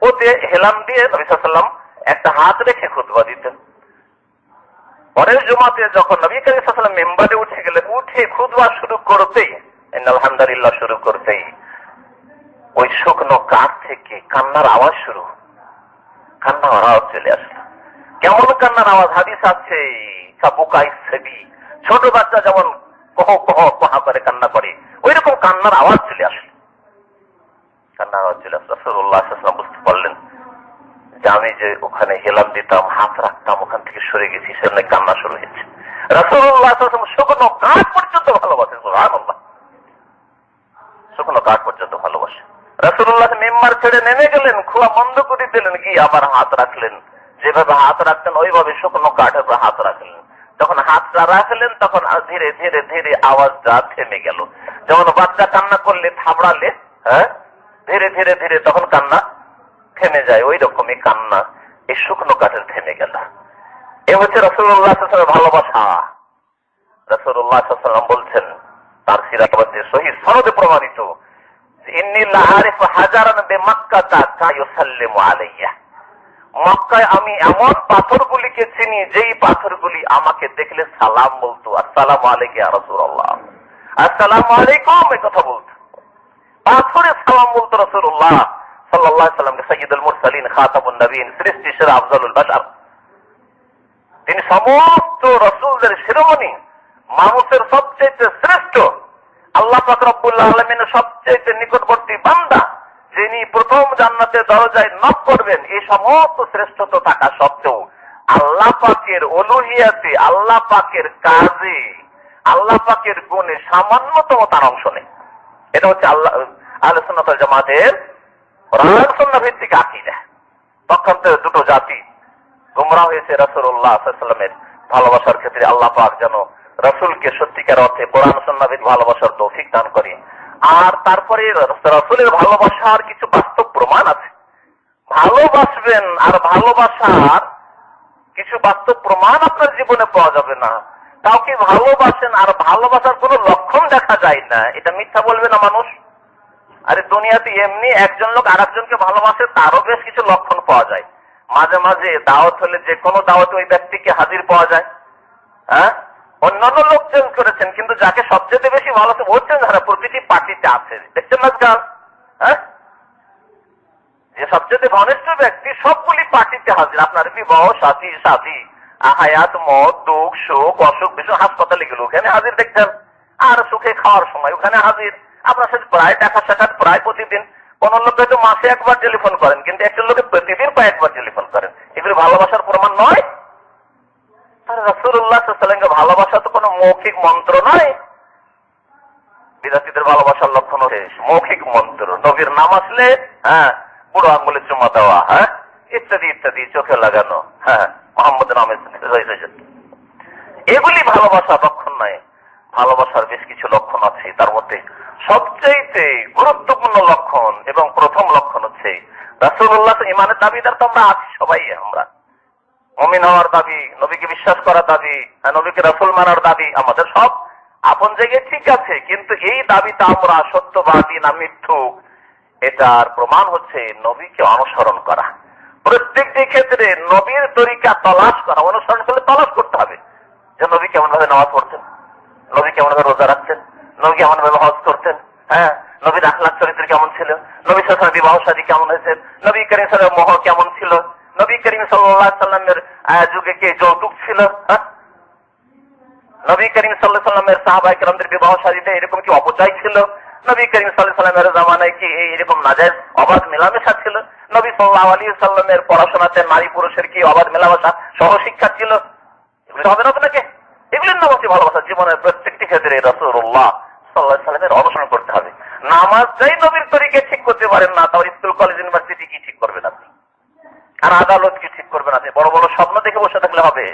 ওতে হেলাম দিয়ে নবী সাল্লাম একটা হাত রেখে খুতবা দিতেন। পরের জমাতে যখন নবী করিম সাল্লাম মেম্বারে উঠে গেলেন, উঠে খুদবা শুরু করতেই আলহামদুলিল্লাহ শুরু করতেই ওই শুকনো কাঠ থেকে কান্নার আওয়াজ শুরু। কান্নার আওয়াজ চলে আসলো। কেমন কান্নার আওয়াজ? হাদিস আছে, সেবি ছোট বাচ্চা যেমন কহ কহ কহা করে কান্না করে ওই রকম কান্নার আওয়াজ চলে আসলো। কান্নার আওয়াজ চলে আসলো। রসুল্লাহ বুঝতে পারলেন যে আমি যে ওখানে হেলাম দিতাম, হাত রাখতাম, ওখান থেকে সরে গেছি সেখানে কান্না শুরু হয়েছে। রসুল্লাহ শুকনো কাঠ পর্যন্ত ভালোবাসে সুহানুল্লাহ শুকনো কাঠ পর্যন্ত ভালোবাসে রসুল্লাহ মেম্বার ছেড়ে নেমে গেলেন খোলা বন্ধ করে দিলেন কি আবার হাত রাখলেন। যেভাবে হাত রাখতেন, ওইভাবে শুকনো কাঠের উপর হাত রাখলেন। যখন হাতটা রাখলেন, তখন ধীরে ধীরে ধীরে আওয়াজটা থেমে গেল। যেমন বাচ্চা কান্না করলে, থাবড়ালে হ্যাঁ ধীরে ধীরে ধীরে তখন কান্না থেমে যায় ওই রকমই কান্না। এই শুকনো কাঠের থেমে গেল। এ হচ্ছে রসুল্লাহ ভালোবাসা। রসুল্লাহ বলছেন, তার সিরাজে শহীদ সনদে প্রমাণিত। আমি এমন পাথরগুলিকে চিনি, যেই পাথরগুলি আমাকে দেখলে সালাম বলতো, আসসালাম আলাইকে আসসালাম আলাইকুম এই কথা বলতো। পাথরে সালাম বলতো রসুল্লাহ তিনি সমস্ত রসুলদের শিরোমণি, মানুষের সবচেয়ে শ্রেষ্ঠ আল্লাহ ফাকরবুল্লাহ আলমিনের সবচেয়ে নিকটবর্তী বান্দা, যিনি প্রথম জান্নাতের দরজায় নক করবেন, এই সমস্ত শ্রেষ্ঠতা থাকা সত্ত্বেও আল্লাহ পাকের অনুহিয়াতে, আল্লাহ পাকের কাজে, আল্লাহ পাকের গুণে সামান্যতম তার অংশ নেই। এটা হচ্ছে আল্লাহ আলোচনা জামাতের কোরআন ভিত্তিক আকিদা। পক্ষান্তরে দুটো জাতি, গুমরা হয়েছে রসুল্লাহামের ভালোবাসার ক্ষেত্রে আল্লাহ পাক যেন রসুলকে সত্যিকার অর্থে কোরআন সন্ন্যাবিদ ভালোবাসার তৌফিক দান করে। আর তারপরে রসুলের ভালোবাসার কিছু বাস্তব প্রমাণ আছে। ভালোবাসবেন আর ভালোবাসার কিছু বাস্তব প্রমাণ আপনার জীবনে পাওয়া যাবে না। কাউকে ভালোবাসেন আর ভালোবাসার কোন লক্ষণ দেখা যায় না। এটা মিথ্যা বলবে না মানুষ। আরে দুনিয়াতে এমনি একজন লোক আর একজনকে ভালোবাসে, তারও বেশ কিছু লক্ষণ পাওয়া যায়। মাঝে মাঝে দাওয়াত হলে যে কোনো দাওয়াতে ওই ব্যক্তিকে হাজির পাওয়া যায়। হ্যাঁ? অন্যান্য লোক চেঞ্জ করেছেন, কিন্তু যাকে সবচেয়ে বেশি ভালো ও চেঞ্জ হয় প্রতিটি পার্টিতে আছে। দেখছেন আজকাল হ্যাঁ? যে সবচেয়ে ঘনিষ্ঠ ব্যক্তি সবগুলি পার্টিতে হাজির। আপনার বিবাহ, সাথী সাথী হায়াত মত দুঃখ, শোক, অসুখ, বিসুখ, হাসপাতালে গেল ওখানে হাজির, দেখছেন? আর সুখে খাওয়ার সময় ওখানে হাজির। আপনার সাথে প্রায় দেখা সাক্ষাৎ, প্রায় প্রতিদিন। কোন লোক হয়তো মাসে একবার টেলিফোন করেন, কিন্তু একজন লোকে প্রতিদিন প্রায় একবার টেলিফোন করেন। এগুলো ভালোবাসার প্রমাণ নয়। ভালোবাসা তো কোনো মৌখিক মন্ত্র নয়। ভালোবাসার লক্ষণ হচ্ছে মৌখিক মন্ত্র। নবীর নাম আসলে হ্যাঁ বুড়ো আঙ্গুলে চুমা দেওয়া হ্যাঁ ইত্যাদি ইত্যাদি, চোখে লাগানো হ্যাঁ মোহাম্মদ এগুলি ভালোবাসার লক্ষণ নয়। ভালোবাসার বেশ কিছু লক্ষণ আছে। তার মধ্যে সবচেয়ে গুরুত্বপূর্ণ লক্ষণ এবং প্রথম লক্ষণ হচ্ছে রাসুল্লাহ ইমানের দাবিদার তো আমরা আছি সবাই আমরা। অমিন হওয়ার দাবি নবীকে বিশ্বাস করার দাবি হ্যাঁ, নবীকে রাসুল মানার দাবি আমাদের সব আপন জায়গায় ঠিক আছে কিন্তু এই দাবিটা আমরা সত্যবাদী না মিথ্যু এটার প্রমাণ হচ্ছে নবীকে অনুসরণ করা। প্রত্যেকটি ক্ষেত্রে নবীর তরিকা তলাশ করা অনুসরণ করলে তলাশ করতে হবে যে নবী কেমন ভাবে নামাজ পড়ছেন নবী কেমন ভাবে রোজা রাখছেন নবী কেমন ভাবে হজ করতেন হ্যাঁ নবীর আখলাখ চরিত্র কেমন ছিল নবী সাথে বিবাহ সাদী কেমন হয়েছে নবী করিম সাহেব মহ কেমন ছিল সাল্লামের যুগে কে যৌতুক ছিল হ্যাঁ? নবী করিম সাল্লাহ সাল্লামের বিবাহ সাদীতে এরকম কি অপচয় ছিল? নবী করিম সাল্লাহ সাল্লামের জামানায় কি অবাধ মেলামেশা ছিল? নবী সাল্লাহ আলী সাল্লামের পড়াশোনাতে নারী পুরুষের কি অবাধ মেলামেশা সহশিক্ষা ছিল? এগুলো হবে না আপনাকে? এগুলির নাম ভালোবাসা। জীবনের প্রত্যেকটি ক্ষেত্রে রসুল্লাহ সাল্লাহ সাল্লামের অনুসরণ করতে হবে। নামাজ যাই নবীর তরিকে ঠিক করতে পারেন না, তাহলে স্কুল, কলেজ, ইউনিভার্সিটি কি ঠিক করবেন আপনি? আর আদালত কি ঠিক করবেন আপনি বড় বড় স্বপ্ন দেখে বসে থাকলে হবে।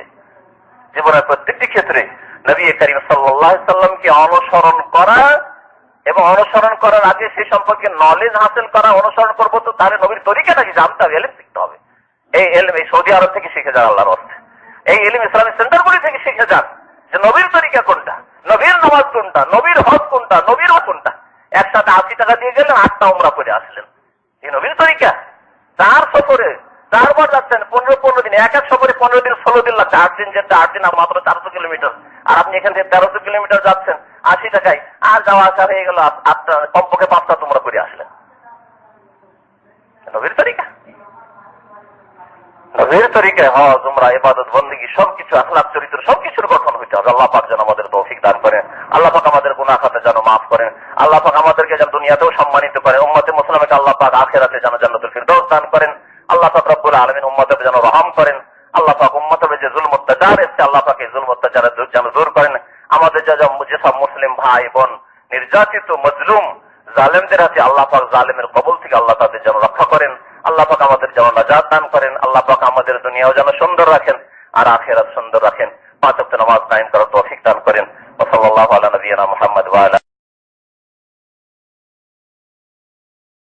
জীবনের প্রত্যেকটি ক্ষেত্রে নবী করিম সাল্লাহ সাল্লামকে অনুসরণ করা এবং অনুসরণ করার আগে সে সম্পর্কে নলেজ হাসিল করা, অনুসরণ করব তো তাহলে নবীর তরিকা নাকি জানতে হবে, এলেম শিখতে হবে। এই এলম এই সৌদি আরব থেকে শিখে যান আল্লাহর অর্থে এই এলিম ইসলামিক সেন্টারগুলি থেকে শিখে যান যে নবীর তরিকা কোনটা, নবীর নামাজ কোনটা, নবীর হজ কোনটা, নবীর হজ কোনটা। একসাথে আশি টাকা দিয়ে গেলেন, আটটা উমরা করে আসলেন। এই নবীর তরিকা চার সফরে চারবার যাচ্ছেন পনেরো পনেরো দিন, এক এক সফরে পনেরো দিন, ষোলো দিন লাগছে। আট দিন যেতে, আট দিন মাত্র চারশো কিলোমিটার। আর আপনি এখান থেকে তেরোশো কিলোমিটার যাচ্ছেন, আশি টাকায়। আর যাওয়া আসা হয়ে গেল আটটা কমপক্ষে পাঁচটা তোমরা করে আসলেন আল্লাহ আমাদেরকে যেন দুনিয়াতেও সম্মানিত করেন। উম্মতে মুসলামকে আল্লাহ পাক আখেরাতে যেন জান্নাতুল ফিরদৌস দান করেন। আল্লাহ পাক রব্বুল আলামিন উম্মতের যেন রহম করেন। আল্লাহ পাক উম্মতের যে জুলম অত্যাচার এসছে, আল্লাহ পাক এই জুলম অত্যাচার যেন দূর করেন। আমাদের যে যেসব মুসলিম ভাই, বোন, নির্যাতিত, মজলুম, জালেমদের হাতে আল্লাহ পাক জালেমের কবল থেকে আল্লাহ তাদের যেন রক্ষা করেন। আল্লাহ পাক আমাদের যেন নাজাত দান করেন। আল্লাহ পাক আমাদের দুনিয়াও যেন সুন্দর রাখেন আর আখেরাত সুন্দর রাখেন। পাঁচ নামাজ কায়েম করার তৌফিক দান করেন। ওয়া সাল্লাল্লাহু আলা নবিয়িনা মুহাম্মদ ওয়া আলা